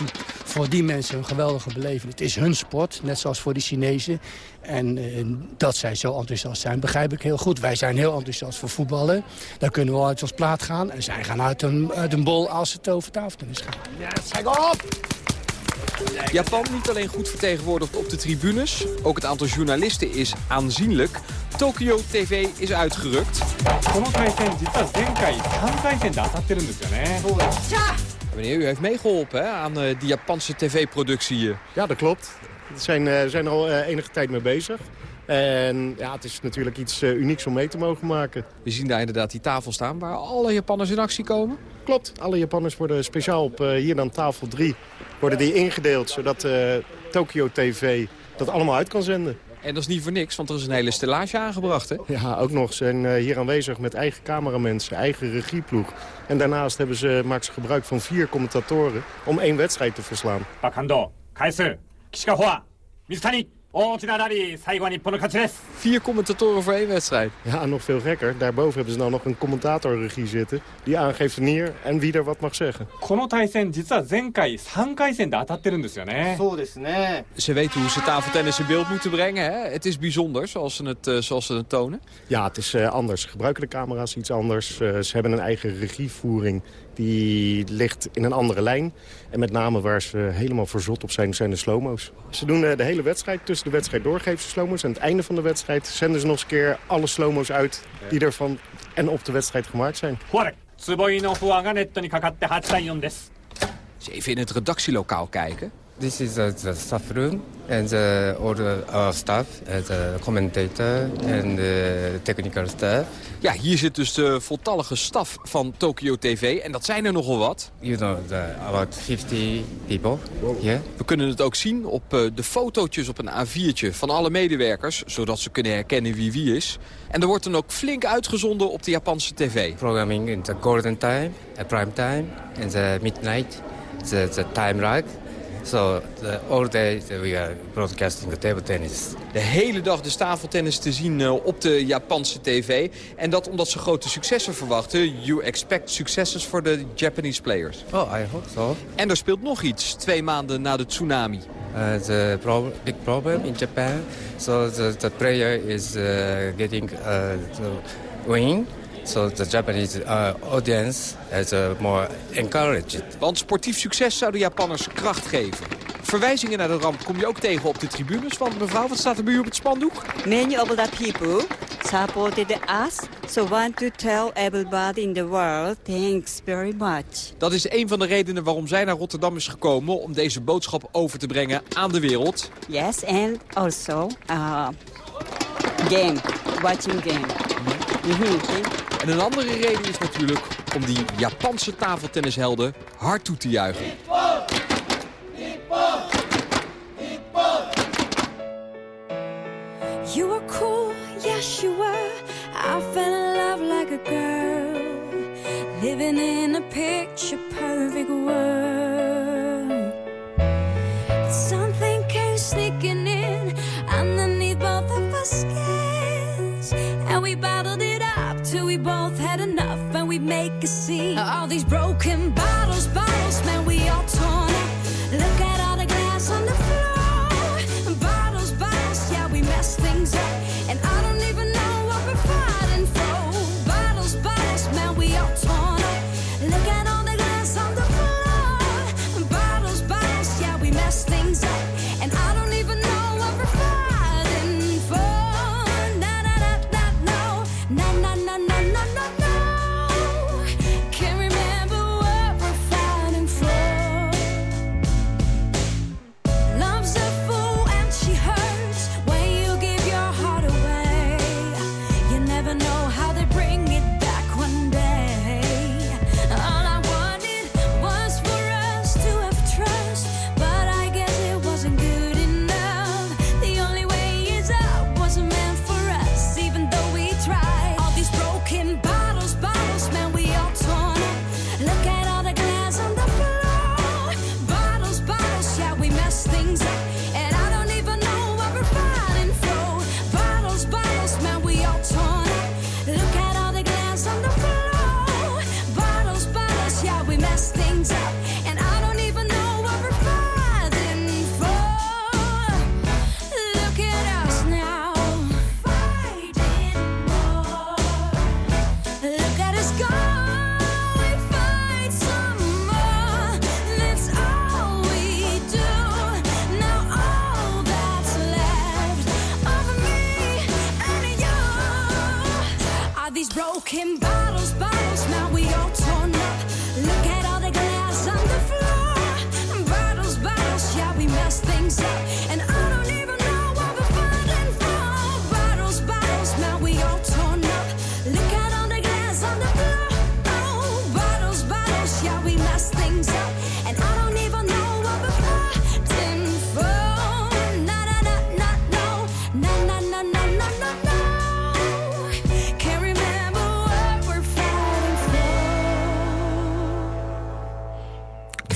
voor die mensen een geweldige beleving. Het is hun sport, net zoals voor die Chinezen. En uh, dat zij zo enthousiast zijn, begrijp ik heel goed. Wij zijn heel enthousiast voor voetballen. Daar kunnen we uit ons plaat gaan. En zij gaan uit een, uit een bol als het over tafeltennis gaan. Ja, zeg op! Japan niet alleen goed vertegenwoordigd op de tribunes. Ook het aantal journalisten is aanzienlijk. Tokyo TV is uitgerukt. Meneer, u heeft meegeholpen hè, aan uh, die Japanse tv-productie. Ja, dat klopt. We zijn, uh, zijn er al uh, enige tijd mee bezig. En ja, het is natuurlijk iets uh, unieks om mee te mogen maken. We zien daar inderdaad die tafel staan waar alle Japanners in actie komen. Klopt, alle Japanners worden speciaal op uh, hier dan tafel 3 worden die ingedeeld... zodat uh, Tokyo TV dat allemaal uit kan zenden. En dat is niet voor niks, want er is een hele stellage aangebracht, hè? Ja, ook nog. Ze zijn uh, hier aanwezig met eigen cameramensen, eigen regieploeg. En daarnaast hebben ze, maken ze gebruik van vier commentatoren om één wedstrijd te verslaan. Bakando, Kaiser, Kishikawa, Mizutani. Vier commentatoren voor één wedstrijd. Ja, nog veel gekker. Daarboven hebben ze nou nog een commentatorregie zitten... die aangeeft wanneer en wie er wat mag zeggen. Ze weten hoe ze tafeltennis in beeld moeten brengen. Hè? Het is bijzonder, zoals ze het, uh, zoals ze het tonen. Ja, het is uh, anders. Ze gebruiken de camera's iets anders. Uh, ze hebben een eigen regievoering die ligt in een andere lijn. En met name waar ze helemaal verzot op zijn, zijn de slow-mo's. Ze doen de hele wedstrijd. Tussen de wedstrijd doorgeven ze slow-mo's. En aan het einde van de wedstrijd zenden ze nog eens een keer alle slow-mo's uit... die er van en op de wedstrijd gemaakt zijn. Eens even in het redactielokaal kijken. This is uh, the staff room and uh, all the uh, staff, the commentator and the technical staff. Ja, hier zit dus de voltallige staf van Tokyo TV en dat zijn er nogal wat. You know, the, about 50 people here. We kunnen het ook zien op uh, de fotootjes op een A4'tje van alle medewerkers, zodat ze kunnen herkennen wie wie is. En er wordt dan ook flink uitgezonden op de Japanse tv. Programming in the golden time, at prime time, and the midnight, the, the time lag. So the, all day we are broadcasting the table tennis. De hele dag de tafeltennis te zien uh, op de Japanse tv. En dat omdat ze grote successen verwachten. You expect successes for the Japanese players. Oh, I hope so. En er speelt nog iets, twee maanden na de tsunami. Uh, the pro big problem in Japan. So the, the player is uh, getting uh, win. So the Japanese uh, audience is uh, more encouraged. Want sportief succes zou de Japanners kracht geven. Verwijzingen naar de ramp kom je ook tegen op de tribunes. Van mevrouw, wat staat er bij u op het spandoek? Many of the people supported us, so want to tell everybody in the world thanks very much. Dat is een van de redenen waarom zij naar Rotterdam is gekomen... om deze boodschap over te brengen aan de wereld. Yes, and also uh, game, watching game. Mhm. En een andere reden is natuurlijk om die Japanse tafeltennishelden hard toe te juichen. You were cool, yes you were. I fell in love like a girl, living in a picture perfect world. All these broken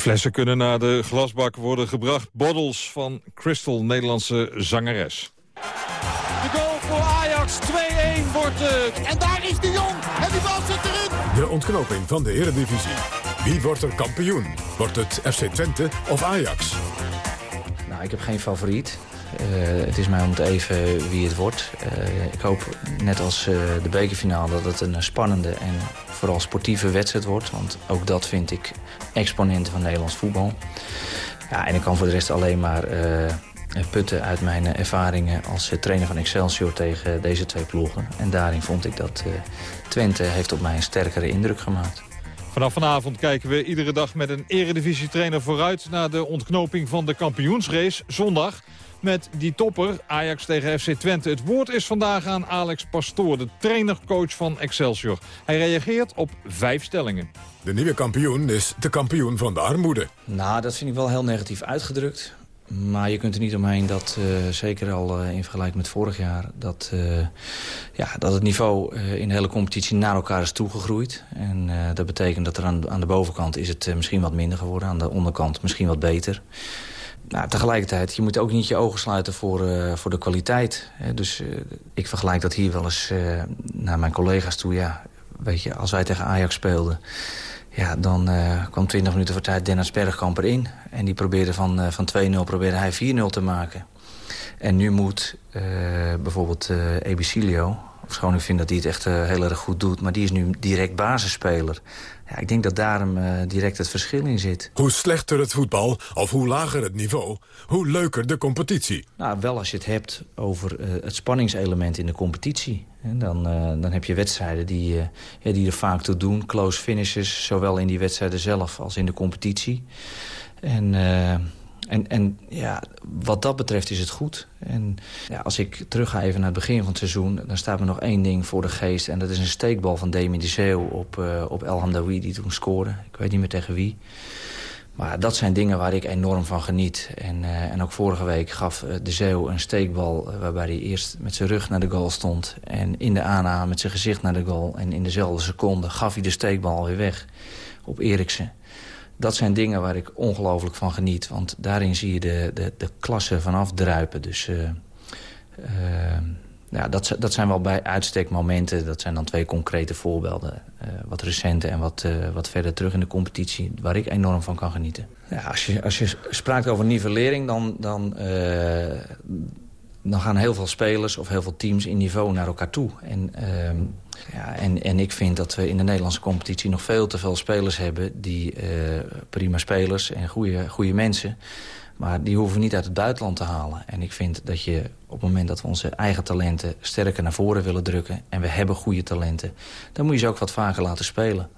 flessen kunnen naar de glasbak worden gebracht. Bottles van Crystal, Nederlandse zangeres. De goal voor Ajax, 2-1 wordt het. En daar is de Jong. En die bal zit erin. De ontknoping van de Eredivisie. Wie wordt er kampioen? Wordt het FC Twente of Ajax? Nou, ik heb geen favoriet. Eh, het is mij om het even wie het wordt. Eh, ik hoop, net als eh, de bekerfinale, dat het een spannende en vooral sportieve wedstrijd wordt. Want ook dat vind ik exponenten van Nederlands voetbal. Ja, en ik kan voor de rest alleen maar putten uit mijn ervaringen als trainer van Excelsior tegen deze twee ploegen. En daarin vond ik dat Twente heeft op mij een sterkere indruk gemaakt. Vanaf vanavond kijken we iedere dag met een eredivisietrainer vooruit... naar de ontknoping van de kampioensrace zondag. Met die topper, Ajax tegen FC Twente. Het woord is vandaag aan Alex Pastoor, de trainercoach van Excelsior. Hij reageert op vijf stellingen. De nieuwe kampioen is de kampioen van de armoede. Nou, dat vind ik wel heel negatief uitgedrukt. Maar je kunt er niet omheen dat, eh, zeker al eh, in vergelijking met vorig jaar... dat, eh, ja, dat het niveau eh, in de hele competitie naar elkaar is toegegroeid. En eh, dat betekent dat er aan, aan de bovenkant is het misschien wat minder geworden. Aan de onderkant misschien wat beter. Nou, tegelijkertijd, je moet ook niet je ogen sluiten voor, eh, voor de kwaliteit. Hè. Dus eh, ik vergelijk dat hier wel eens eh, naar mijn collega's toe. Ja, weet je, als wij tegen Ajax speelden... Ja, dan kwam 20 minuten voor tijd Dennis Bergkamp erin. En die probeerde van, van 2-0 probeerde hij 4-0 te maken. En nu moet bijvoorbeeld eh Ebicilio Ofschoon ik vind dat hij het echt uh, heel erg goed doet. Maar die is nu direct basisspeler. Ja, ik denk dat daarom uh, direct het verschil in zit. Hoe slechter het voetbal, of hoe lager het niveau... hoe leuker de competitie. Nou, wel als je het hebt over uh, het spanningselement in de competitie. En dan, dan heb je wedstrijden die, ja, die er vaak toe doen. Close finishes, zowel in die wedstrijden zelf als in de competitie. En en, en ja, wat dat betreft is het goed. En ja, als ik terug ga even naar het begin van het seizoen... dan staat me nog één ding voor de geest. En dat is een steekbal van Demi de op, uh, op El Hamdawi die toen scoorde. Ik weet niet meer tegen wie. Maar dat zijn dingen waar ik enorm van geniet. En, uh, en ook vorige week gaf uh, de Zeeuw een steekbal... waarbij hij eerst met zijn rug naar de goal stond... en in de aanname met zijn gezicht naar de goal. En in dezelfde seconde gaf hij de steekbal weer weg op Eriksen dat zijn dingen waar ik ongelooflijk van geniet. Want daarin zie je de, de, de klasse vanaf druipen. Dus uh, uh, ja, dat, dat zijn wel bij uitstek momenten. Dat zijn dan twee concrete voorbeelden. Uh, wat recente en wat, wat verder terug in de competitie. Waar ik enorm van kan genieten. Ja, als, je, als je spraakt over nivellering, dan... dan dan gaan heel veel spelers of heel veel teams in niveau naar elkaar toe. En, uh, ja, en, en ik vind dat we in de Nederlandse competitie nog veel te veel spelers hebben... die uh, prima spelers en goede, goede mensen... maar die hoeven niet uit het buitenland te halen. En ik vind dat je op het moment dat we onze eigen talenten sterker naar voren willen drukken... en we hebben goede talenten, dan moet je ze ook wat vaker laten spelen.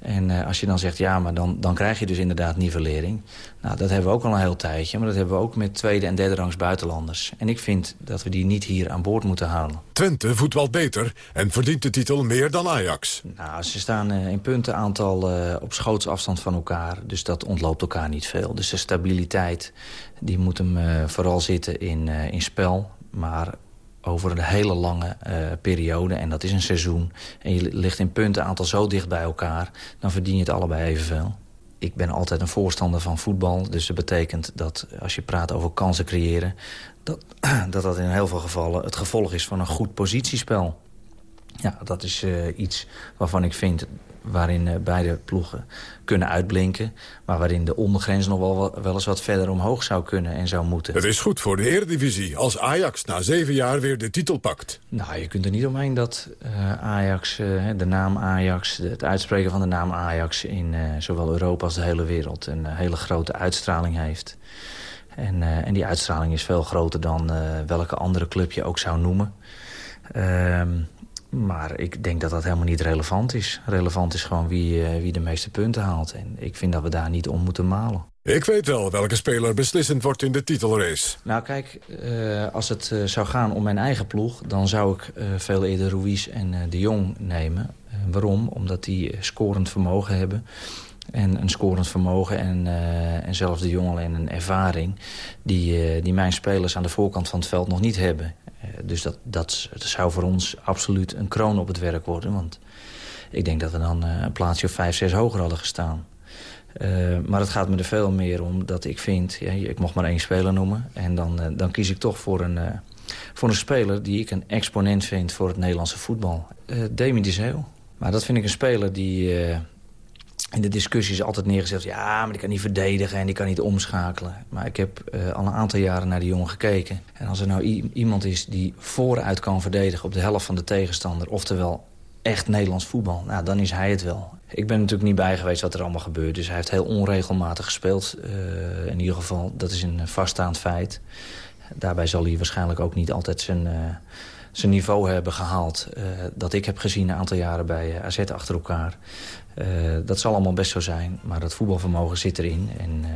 En uh, als je dan zegt, ja, maar dan, dan krijg je dus inderdaad nivellering. Nou, dat hebben we ook al een heel tijdje. Maar dat hebben we ook met tweede en derde rangs buitenlanders. En ik vind dat we die niet hier aan boord moeten halen. Twente voetbalt beter en verdient de titel meer dan Ajax. Nou, ze staan uh, in puntenaantal uh, op schootsafstand van elkaar. Dus dat ontloopt elkaar niet veel. Dus de stabiliteit die moet hem vooral zitten in, in spel. Maar over een hele lange uh, periode. En dat is een seizoen. En je ligt in puntenaantal zo dicht bij elkaar. Dan verdien je het allebei evenveel. Ik ben altijd een voorstander van voetbal. Dus dat betekent dat als je praat over kansen creëren... dat dat, dat in heel veel gevallen het gevolg is van een goed positiespel. Ja, dat is uh, iets waarvan ik vind waarin uh, beide ploegen kunnen uitblinken. Maar waarin de ondergrens nog wel, wel eens wat verder omhoog zou kunnen en zou moeten. Het is goed voor de Eredivisie als Ajax na zeven jaar weer de titel pakt. Nou, je kunt er niet omheen dat uh, Ajax, uh, de naam Ajax... het uitspreken van de naam Ajax in zowel Europa als de hele wereld... een hele grote uitstraling heeft. En, en die uitstraling is veel groter dan welke andere club je ook zou noemen. Ehm, maar ik denk dat dat helemaal niet relevant is. Relevant is gewoon wie, uh, wie de meeste punten haalt. En ik vind dat we daar niet om moeten malen. Ik weet wel welke speler beslissend wordt in de titelrace. Nou kijk, uh, als het uh, zou gaan om mijn eigen ploeg... dan zou ik veel eerder Ruiz en De Jong nemen. waarom? Omdat die scorend vermogen hebben. En een scorend vermogen en, en zelfs De Jong alleen een ervaring... Die, die mijn spelers aan de voorkant van het veld nog niet hebben. Eh, dus dat, dat, zou voor ons absoluut een kroon op het werk worden. Want ik denk dat we dan eh, een plaatsje of vijf, zes hoger hadden gestaan. Uh, maar het gaat me er veel meer om dat ik vind... Ja, ik mocht maar één speler noemen. En dan, uh, dan kies ik toch voor een, uh, voor een speler die ik een exponent vind... voor het Nederlandse voetbal. Demi de Zeeuw. Maar dat vind ik een speler die in de discussies altijd neergezet... ja, maar die kan niet verdedigen en die kan niet omschakelen. Maar ik heb uh, al een aantal jaren naar die jongen gekeken. En als er nou iemand is die vooruit kan verdedigen op de helft van de tegenstander... oftewel echt Nederlands voetbal, nou, dan is hij het wel. Ik ben natuurlijk niet bij geweest wat er allemaal gebeurt. Dus hij heeft heel onregelmatig gespeeld. Uh, in ieder geval, dat is een vaststaand feit. Daarbij zal hij waarschijnlijk ook niet altijd zijn... Uh, zijn niveau hebben gehaald... Dat ik heb gezien een aantal jaren bij AZ achter elkaar. Uh, dat zal allemaal best zo zijn, maar dat voetbalvermogen zit erin. En, uh,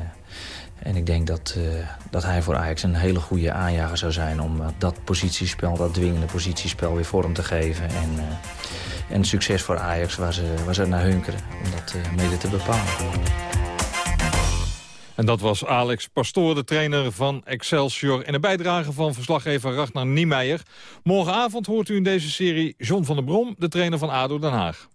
en ik denk dat, uh, dat hij voor Ajax een hele goede aanjager zou zijn... om dat positiespel, dat dwingende positiespel weer vorm te geven. En, en succes voor Ajax waar ze, waar ze naar hunkeren om dat mede te bepalen. En dat was Alex Pastoor, de trainer van Excelsior... en een bijdrage van verslaggever Ragnar Niemeyer. Morgenavond hoort u in deze serie John van der Brom, de trainer van ADO Den Haag.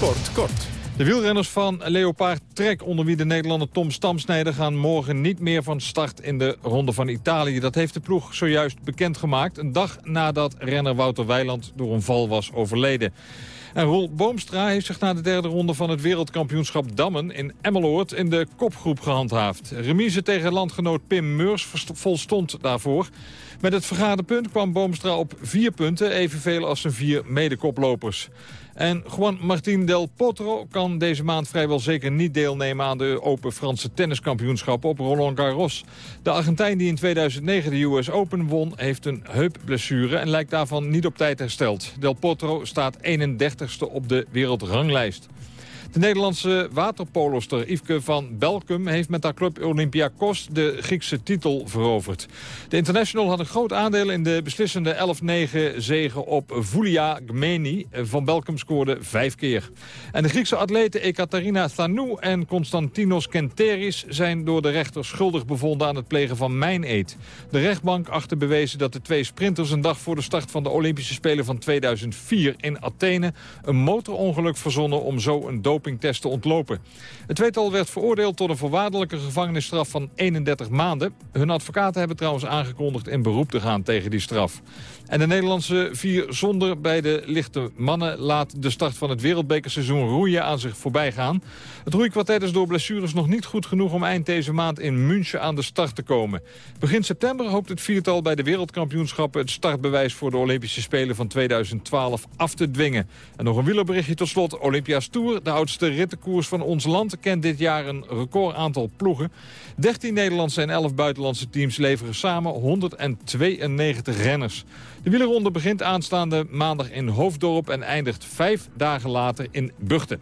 Sport kort. De wielrenners van Leopard Trek, onder wie de Nederlander Tom Stamsnijder... gaan morgen niet meer van start in de Ronde van Italië. Dat heeft de ploeg zojuist bekendgemaakt. Een dag nadat renner Wouter Weiland door een val was overleden. En Roel Boomstra heeft zich na de derde ronde van het wereldkampioenschap Dammen in Emmeloord in de kopgroep gehandhaafd. Remise tegen landgenoot Pim Meurs volstond daarvoor. Met het vergade punt kwam Boomstra op vier punten, evenveel als zijn vier medekoplopers. En Juan Martín del Potro kan deze maand vrijwel zeker niet deelnemen aan de Open Franse tenniskampioenschappen op Roland Garros. De Argentijn die in 2009 de US Open won heeft een heupblessure en lijkt daarvan niet op tijd hersteld. Del Potro staat 31ste op de wereldranglijst. De Nederlandse waterpoloster Yveske van Belkum heeft met haar club Olympiakos de Griekse titel veroverd. De international had een groot aandeel in de beslissende 11-9 zegen op Voulia Gmeni. Van Belkum scoorde vijf keer. En de Griekse atleten Ekaterina Thanou en Konstantinos Kenteris zijn door de rechter schuldig bevonden aan het plegen van mijneed. De rechtbank achtte bewezen dat de twee sprinters een dag voor de start van de Olympische Spelen van 2004 in Athene een motorongeluk verzonnen om zo een doop dopingtest te ontlopen. Het tweetal werd veroordeeld tot een voorwaardelijke gevangenisstraf van 31 maanden. Hun advocaten hebben trouwens aangekondigd in beroep te gaan tegen die straf. En de Nederlandse vier zonder bij de lichte mannen laat de start van het wereldbekerseizoen roeien aan zich voorbij gaan. Het roeikwartet is door blessures nog niet goed genoeg om eind deze maand in München aan de start te komen. Begin september hoopt het viertal bij de wereldkampioenschappen het startbewijs voor de Olympische Spelen van 2012 af te dwingen. En nog een wielerberichtje tot slot. Olympia's Tour, de oudste rittenkoers van ons land, kent dit jaar een record aantal ploegen. 13 Nederlandse en 11 buitenlandse teams leveren samen 192 renners. De wielerronde begint aanstaande maandag in Hoofddorp en eindigt vijf dagen later in Bugten.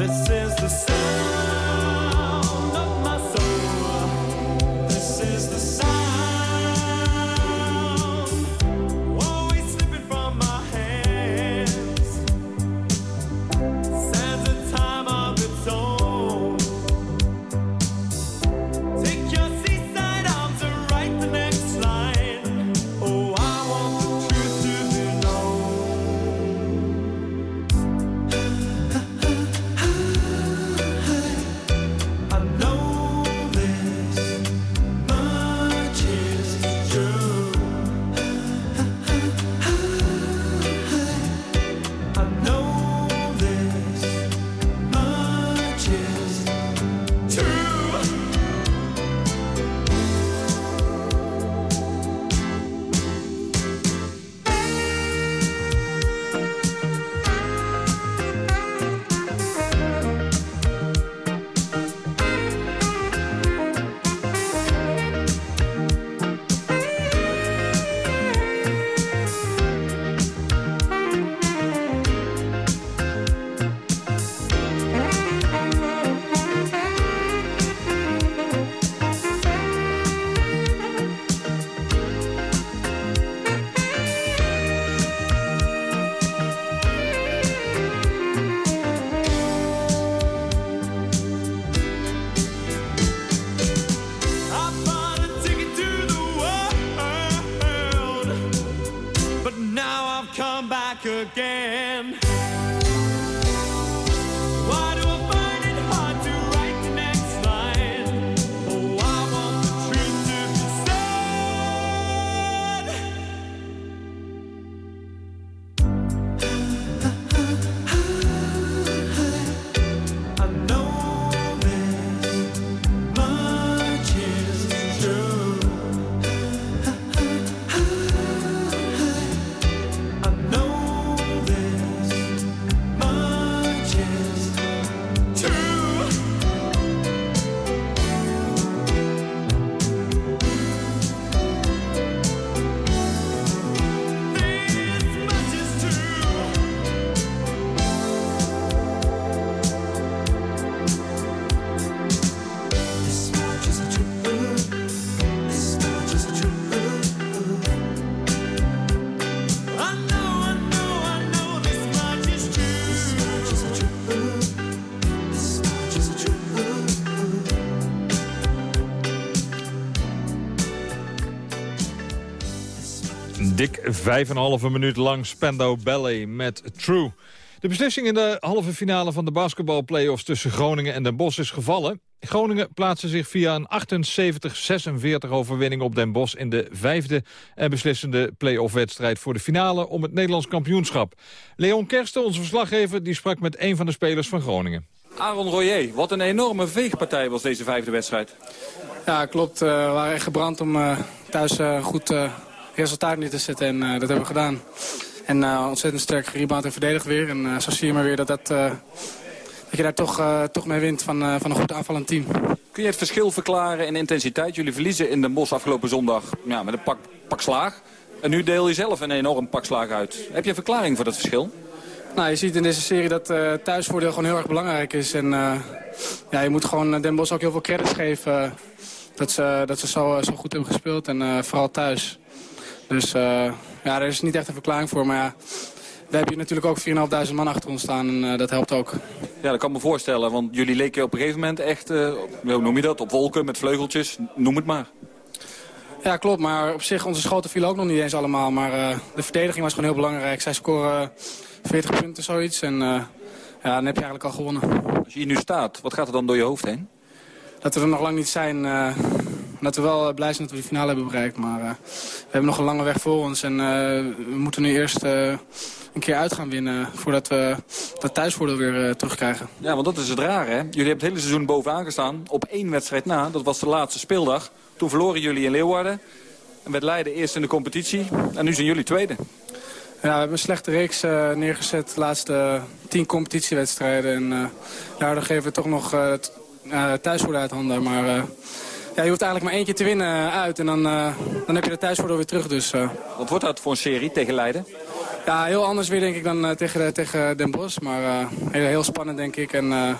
This is the sound. 5,5 minuut lang Spendo Ballet met True. De beslissing in de halve finale van de basketbalplayoffs tussen Groningen en Den Bosch is gevallen. Groningen plaatste zich via een 78-46 overwinning op Den Bosch... in de vijfde en beslissende play-off wedstrijd voor de finale om het Nederlands kampioenschap. Leon Kersten, onze verslaggever, die sprak met een van de spelers van Groningen. Aaron Royer, wat een enorme veegpartij was deze vijfde wedstrijd. Ja, klopt. Eh, we waren echt gebrand om eh, thuis een goed eh, resultaat neer te zetten. En eh, dat hebben we gedaan. En eh, ontzettend sterk gerebound en verdedigd weer. En eh, zo zie je maar weer dat, dat, dat je daar toch, toch mee wint van, van een goed aanvallend team. Kun je het verschil verklaren in intensiteit? Jullie verliezen in Den Bosch afgelopen zondag ja, met een pak, pak slaag. En nu deel je zelf een enorm pak slaag uit. Heb je een verklaring voor dat verschil? Nou, je ziet in deze serie dat eh, thuisvoordeel gewoon heel erg belangrijk is. En ja, je moet gewoon Den Bosch ook heel veel credits geven. dat ze, dat ze zo, zo goed hebben gespeeld. En vooral thuis. Dus eh, ja, daar is niet echt een verklaring voor. Maar ja, we hebben hier natuurlijk ook 4.500 man achter ons staan. En eh, dat helpt ook. Ja, dat kan me voorstellen, want jullie leken op een gegeven moment echt, eh, hoe noem je dat, op wolken met vleugeltjes, noem het maar. Ja, klopt. Maar op zich, onze schoten vielen ook nog niet eens allemaal. Maar de verdediging was gewoon heel belangrijk. Zij scoren eh, 40 punten, zoiets. En ja, dan heb je eigenlijk al gewonnen. Als je hier nu staat, wat gaat er dan door je hoofd heen? Dat we er nog lang niet zijn. Dat we wel eh, blij zijn dat we de finale hebben bereikt. Maar eh, we hebben nog een lange weg voor ons. En eh, we moeten nu eerst een keer uit gaan winnen. Voordat we dat thuisvoordeel weer terugkrijgen. Ja, want dat is het rare, hè? Jullie hebben het hele seizoen bovenaan gestaan, op één wedstrijd na. Dat was de laatste speeldag. Toen verloren jullie in Leeuwarden. En werd Leiden eerst in de competitie. En nu zijn jullie tweede. Ja, we hebben een slechte reeks neergezet. De laatste tien competitiewedstrijden. En uh, daardoor geven we toch nog uh, thuisvoordeel uit handen. Maar ja, je hoeft eigenlijk maar keer te winnen uit. En dan, uh, dan heb je de thuisvoordeel weer terug. Dus, uh. Wat wordt dat voor een serie tegen Leiden? Ja, heel anders weer denk ik dan tegen, tegen Den Bosch. Maar heel, heel spannend denk ik. En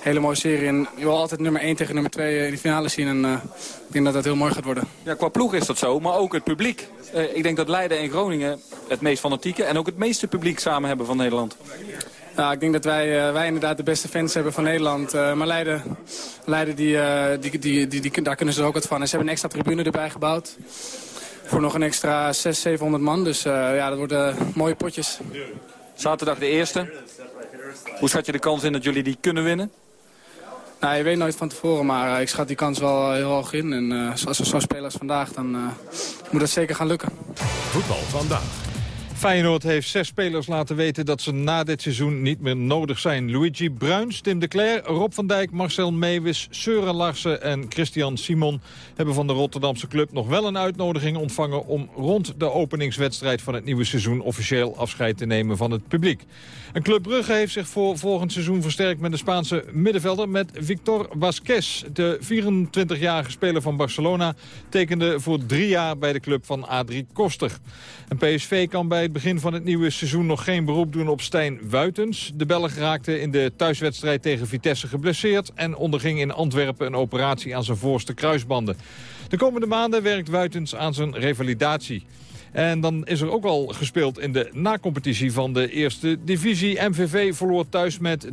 hele mooie serie. En je wil altijd nummer 1 tegen nummer 2 in de finale zien. En uh, ik denk dat dat heel mooi gaat worden. Ja, qua ploeg is dat zo, maar ook het publiek. Uh, ik denk dat Leiden en Groningen het meest fanatieke en ook het meeste publiek samen hebben van Nederland. Ja, ik denk dat wij, uh, wij inderdaad de beste fans hebben van Nederland. Uh, maar Leiden, Leiden die, uh, die, die, die, die, daar kunnen ze er ook wat van. En ze hebben een extra tribune erbij gebouwd. Voor nog een extra 600, 700 man. Dus ja, dat worden mooie potjes. Zaterdag de eerste. Hoe schat je de kans in dat jullie die kunnen winnen? Nou, je weet nooit van tevoren, maar ik schat die kans wel heel hoog in. En uh, als we zo spelen als vandaag, dan uh, moet dat zeker gaan lukken. Voetbal vandaag. Feyenoord heeft zes spelers laten weten dat ze na dit seizoen niet meer nodig zijn. Luigi Bruins, Tim de Cler, Rob van Dijk, Marcel Meewis, Søren Larsen en Christian Simon... hebben van de Rotterdamse club nog wel een uitnodiging ontvangen... om rond de openingswedstrijd van het nieuwe seizoen officieel afscheid te nemen van het publiek. En Club Brugge heeft zich voor volgend seizoen versterkt met de Spaanse middenvelder... met Victor Vasquez, de 24-jarige speler van Barcelona... tekende voor drie jaar bij de club van Adrie Koster. En PSV kan bij het begin van het nieuwe seizoen nog geen beroep doen op Stijn Wuitens. De Belg raakte in de thuiswedstrijd tegen Vitesse geblesseerd... en onderging in Antwerpen een operatie aan zijn voorste kruisbanden. De komende maanden werkt Wuitens aan zijn revalidatie. En dan is er ook al gespeeld in de nacompetitie van de eerste divisie. MVV verloor thuis met 3-2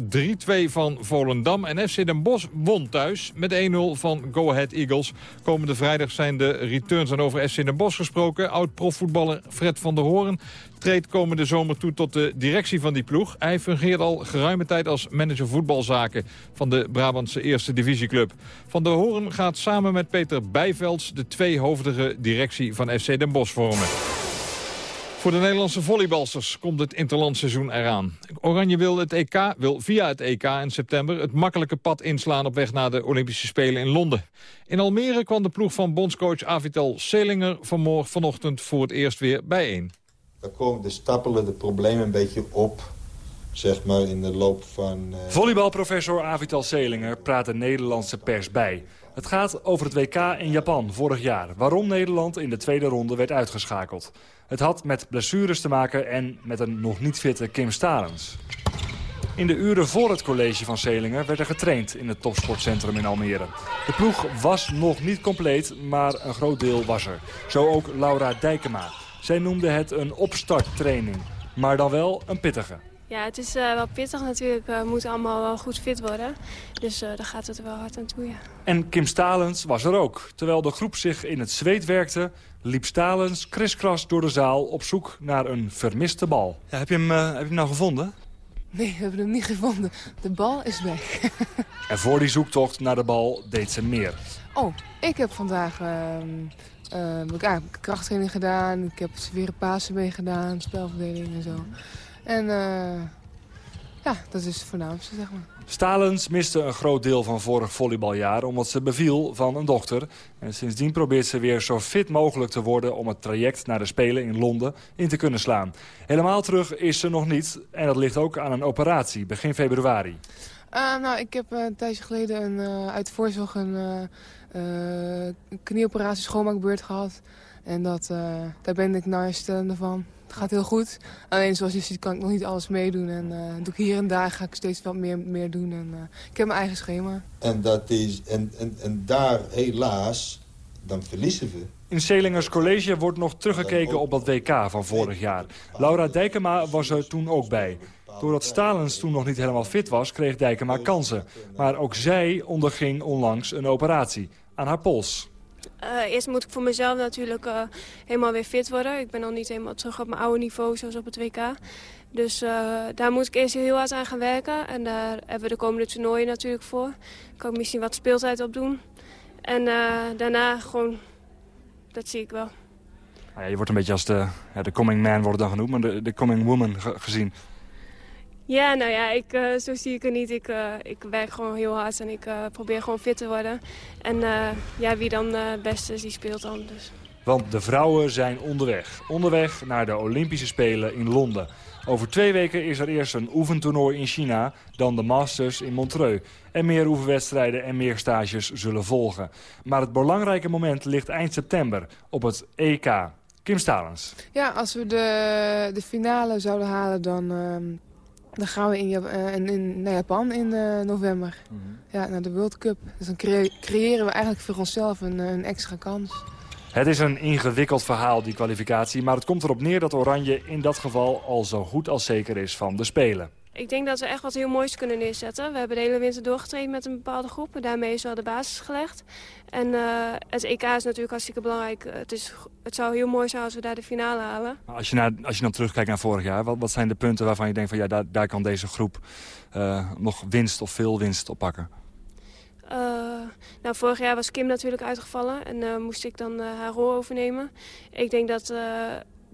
van Volendam. En FC Den Bosch won thuis met 1-0 van Go Ahead Eagles. Komende vrijdag zijn de returns en over FC Den Bosch gesproken. Oud-profvoetballer Fred van der Hoorn treedt komende zomer toe tot de directie van die ploeg. Hij fungeert al geruime tijd als manager voetbalzaken van de Brabantse Eerste Divisieclub. Van der Hoorn gaat samen met Peter Bijvelds de tweehoofdige directie van FC Den Bosch vormen. Voor de Nederlandse volleybalsters komt het interlandseizoen eraan. Oranje wil, het EK, wil via het EK in september het makkelijke pad inslaan op weg naar de Olympische Spelen in Londen. In Almere kwam de ploeg van bondscoach Avital Selinger vanmorgen vanochtend voor het eerst weer bijeen. Dan komen de stappelen de problemen een beetje op, zeg maar, in de loop van... eh, Volleybalprofessor Avital Selinger praat de Nederlandse pers bij. Het gaat over het WK in Japan vorig jaar. Waarom Nederland in de tweede ronde werd uitgeschakeld. Het had met blessures te maken en met een nog niet fitte Kim Stalens. In de uren voor het college van Selinger werd er getraind in het topsportcentrum in Almere. De ploeg was nog niet compleet, maar een groot deel was er. Zo ook Laura Dijkema. Zij noemde het een opstarttraining, maar dan wel een pittige. Ja, het is eh, wel pittig natuurlijk. We moeten allemaal wel goed fit worden. Dus eh daar gaat het wel hard aan toe, ja. En Kim Stalens was er ook. Terwijl de groep zich in het zweet werkte, liep Stalens kriskras door de zaal op zoek naar een vermiste bal. Ja, heb, je hem, eh, heb je hem nou gevonden? Nee, we hebben hem niet gevonden. De bal is weg. En voor die zoektocht naar de bal deed ze meer. Oh, ik heb vandaag ehm ehm, ja, krachttraining gedaan. Ik heb zware Pasen meegedaan, spelverdeling en zo. En eh, ja, dat is het voornaamste, zeg maar. Stalens miste een groot deel van vorig volleybaljaar omdat ze beviel van een dochter. En sindsdien probeert ze weer zo fit mogelijk te worden om het traject naar de Spelen in Londen in te kunnen slaan. Helemaal terug is ze nog niet en dat ligt ook aan een operatie begin februari. Eh, nou, ik heb eh, een tijdje geleden een, eh, uit voorzorg een eh, knieoperatie schoonmaakbeurt gehad. En dat, eh, daar ben ik nou herstellende van. Het gaat heel goed. Alleen zoals je ziet kan ik nog niet alles meedoen. En eh, doe ik hier en daar ga ik steeds wat meer, meer doen. En, eh, ik heb mijn eigen schema. En, dat is, en, en, en daar helaas, dan verliezen we. In Selingers College wordt nog teruggekeken op dat WK van vorig jaar. Laura Dijkema was er toen ook bij. Doordat Stalens toen nog niet helemaal fit was, kreeg Dijkema kansen. Maar ook zij onderging onlangs een operatie aan haar pols. Eh, eerst moet ik voor mezelf natuurlijk eh, helemaal weer fit worden. Ik ben nog niet helemaal terug op mijn oude niveau, zoals op het WK. Dus eh, daar moet ik eerst heel hard aan gaan werken. En daar hebben we de komende toernooien natuurlijk voor. Ik kan ik misschien wat speeltijd op doen. En daarna gewoon, dat zie ik wel. Nou ja, je wordt een beetje als de, ja, de coming man wordt dan genoemd, maar de, de coming woman ge- gezien. Ja, nou ja, ik, eh, zo zie ik het niet. Ik, eh, ik werk gewoon heel hard en ik eh, probeer gewoon fit te worden. En eh, ja, wie dan eh, het beste is, die speelt dan. Dus. Want de vrouwen zijn onderweg. Onderweg naar de Olympische Spelen in Londen. Over twee weken is er eerst een oefentoernooi in China, dan de Masters in Montreux. En meer oefenwedstrijden en meer stages zullen volgen. Maar het belangrijke moment ligt eind september op het EK. Kim Stalens. Ja, als we de, de finale zouden halen, dan, ehm, dan gaan we in, Jap- eh, in, in, naar Japan in eh, november. Ja, naar de World Cup. Dus dan creëren we eigenlijk voor onszelf een, eh, een extra kans. Het is een ingewikkeld verhaal, die kwalificatie. Maar het komt erop neer dat Oranje in dat geval al zo goed als zeker is van de Spelen. Ik denk dat we echt wat heel moois kunnen neerzetten. We hebben de hele winter doorgetraind met een bepaalde groep. Daarmee is wel de basis gelegd. En eh, het EK is natuurlijk hartstikke belangrijk. Het, is, het zou heel mooi zijn als we daar de finale halen. Als je, naar, als je dan terugkijkt naar vorig jaar, wat, wat zijn de punten waarvan je denkt van ja, daar, daar kan deze groep eh, nog winst of veel winst op pakken? Eh, nou, vorig jaar was Kim natuurlijk uitgevallen en moest ik dan haar rol overnemen. Ik denk dat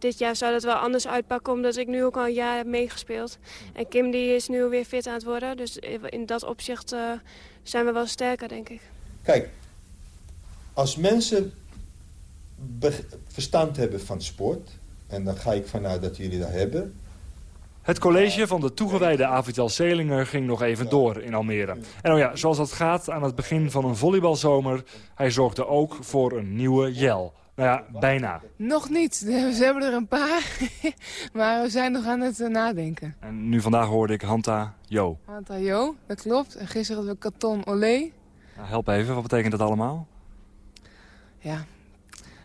dit jaar zou dat wel anders uitpakken, omdat ik nu ook al een jaar heb meegespeeld. En Kim die is nu weer fit aan het worden, dus in dat opzicht eh, zijn we wel sterker, denk ik. Kijk, als mensen verstand hebben van sport... en dan ga ik vanuit dat jullie dat hebben... Het college van de toegewijde Avital Selinger ging nog even door in Almere. En oh ja, zoals dat gaat aan het begin van een volleybalzomer... hij zorgde ook voor een nieuwe jel. Nou ja, bijna. Nog niet. Ze hebben er een paar. maar we zijn nog aan het eh, nadenken. En nu vandaag hoorde ik Hanta Jo. Hanta Jo, dat klopt. En gisteren hadden we Katon Olé. Nou, help even, wat betekent dat allemaal? Ja.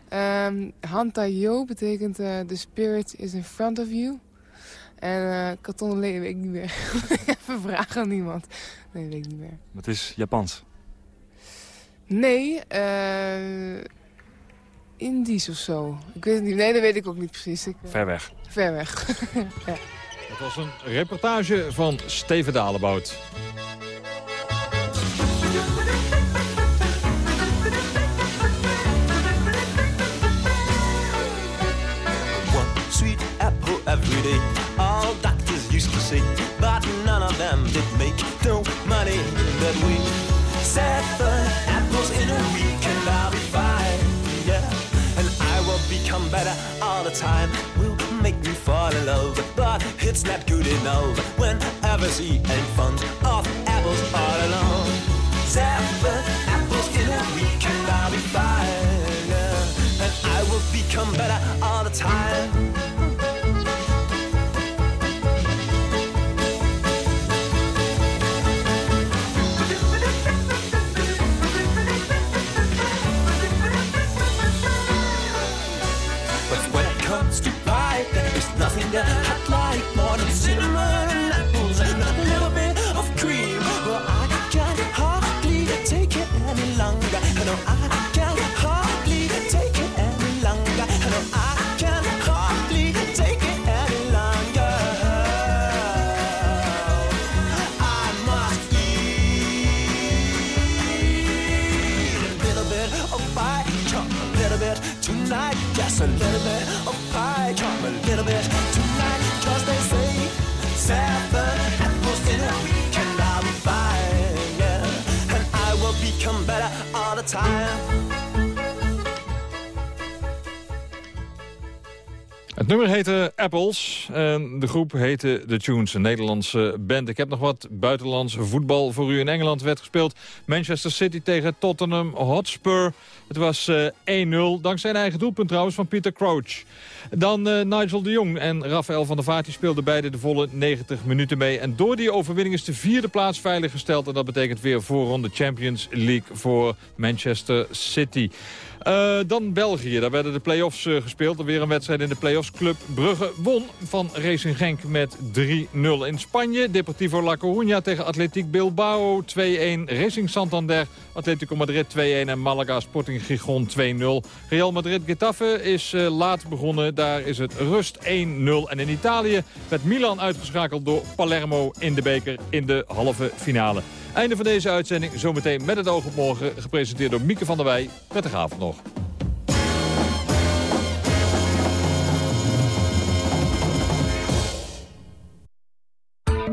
Ehm Hanta Yo betekent eh the spirit is in front of you. En eh Katon Olé weet ik niet meer. Even vragen aan iemand. Nee, weet ik niet meer. Het is Japans. Nee, eh Indisch of zo. Ik weet het niet. Nee, dat weet ik ook niet precies. Ik, eh, Ver weg. Ver weg. ja. Het was een reportage van Steven Dalebout. One sweet apple every day. All doctors used to say, but none of them did make no money that way. Seven apples better all the time. Will make me fall in love, but it's not good enough. Whenever see and fun of apples all alone. Seven apples in a week and I'll be fine. And I will become better all the time. Nummer heette Apples en de groep heette The Tunes, een Nederlandse band. Ik heb nog wat buitenlands voetbal voor u. In Engeland werd gespeeld Manchester City tegen Tottenham Hotspur. Het was eh, 1-0, dankzij een eigen doelpunt trouwens van Peter Crouch. Dan eh, Nigel de Jong en Rafael van der Vaart speelden beide de volle 90 minuten mee. En door die overwinning is de vierde plaats veiliggesteld. En dat betekent weer voorronde Champions League voor Manchester City. Eh, dan België, daar werden de play-offs eh, gespeeld. Weer een wedstrijd in de play-offs. Club Brugge won van Racing Genk met 3-0. In Spanje, Deportivo La Coruña tegen Atletiek Bilbao 2-1. Racing Santander, Atletico Madrid 2-1 en Malaga Sporting Gijon 2-0. Real Madrid Getafe is eh, laat begonnen. Daar is het rust 1-0. En in Italië werd Milan uitgeschakeld door Palermo in de beker in de halve finale. Einde van deze uitzending, zometeen met het oog op morgen. Gepresenteerd door Mieke van der Wij. Prettige avond nog.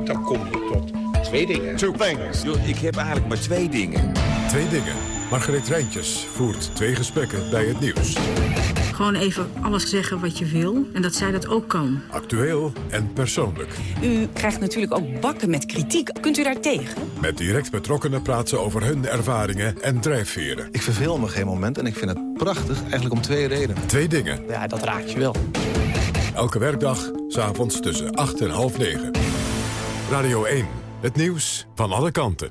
Dan kom je tot twee dingen. Two things. ik heb eigenlijk maar twee dingen. Twee dingen. Margreet Rijntjes voert twee gesprekken bij het nieuws. Gewoon even alles zeggen wat je wil en dat zij dat ook kan. Actueel en persoonlijk. U krijgt natuurlijk ook bakken met kritiek. Kunt u daar tegen? Met direct betrokkenen praten ze over hun ervaringen en drijfveren. Ik verveel me geen moment en ik vind het prachtig, eigenlijk om twee redenen. Twee dingen. Ja, dat raakt je wel. Elke werkdag, s'avonds tussen 8 en half 9. Radio 1, het nieuws van alle kanten.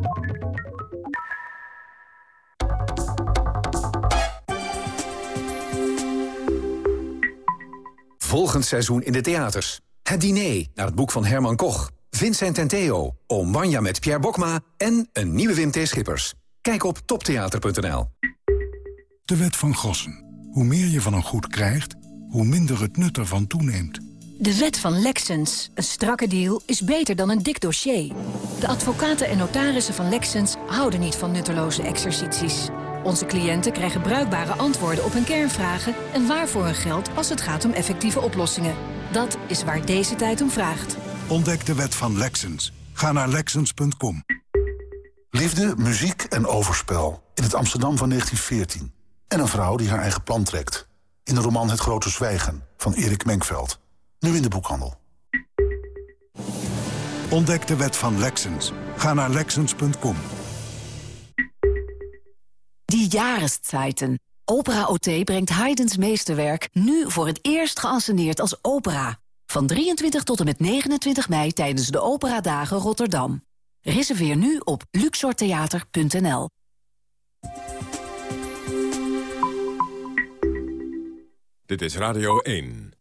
Volgend seizoen in de theaters. Het diner naar het boek van Herman Koch. Vincent en Theo, Oom Wanja met Pierre Bokma en een nieuwe Wim T. Schippers. Kijk op toptheater.nl. De wet van Gossen. Hoe meer je van een goed krijgt, hoe minder het nut ervan toeneemt. De wet van Lexens. Een strakke deal is beter dan een dik dossier. De advocaten en notarissen van Lexens houden niet van nutteloze exercities. Onze cliënten krijgen bruikbare antwoorden op hun kernvragen... en waarvoor hun geld als het gaat om effectieve oplossingen. Dat is waar deze tijd om vraagt. Ontdek de wet van Lexens. Ga naar Lexens.com. Liefde, muziek en overspel. In het Amsterdam van 1914. En een vrouw die haar eigen plan trekt. In de roman Het Grote Zwijgen van Erik Menkveld. Nu in de boekhandel. Ontdek de wet van Lexens. Ga naar Lexens.com. Die Jahreszeiten. Opera OT brengt Haydn's meesterwerk nu voor het eerst geanceneerd als opera. Van 23 tot en met 29 mei tijdens de Operadagen Rotterdam. Reserveer nu op luxortheater.nl. Dit is Radio 1.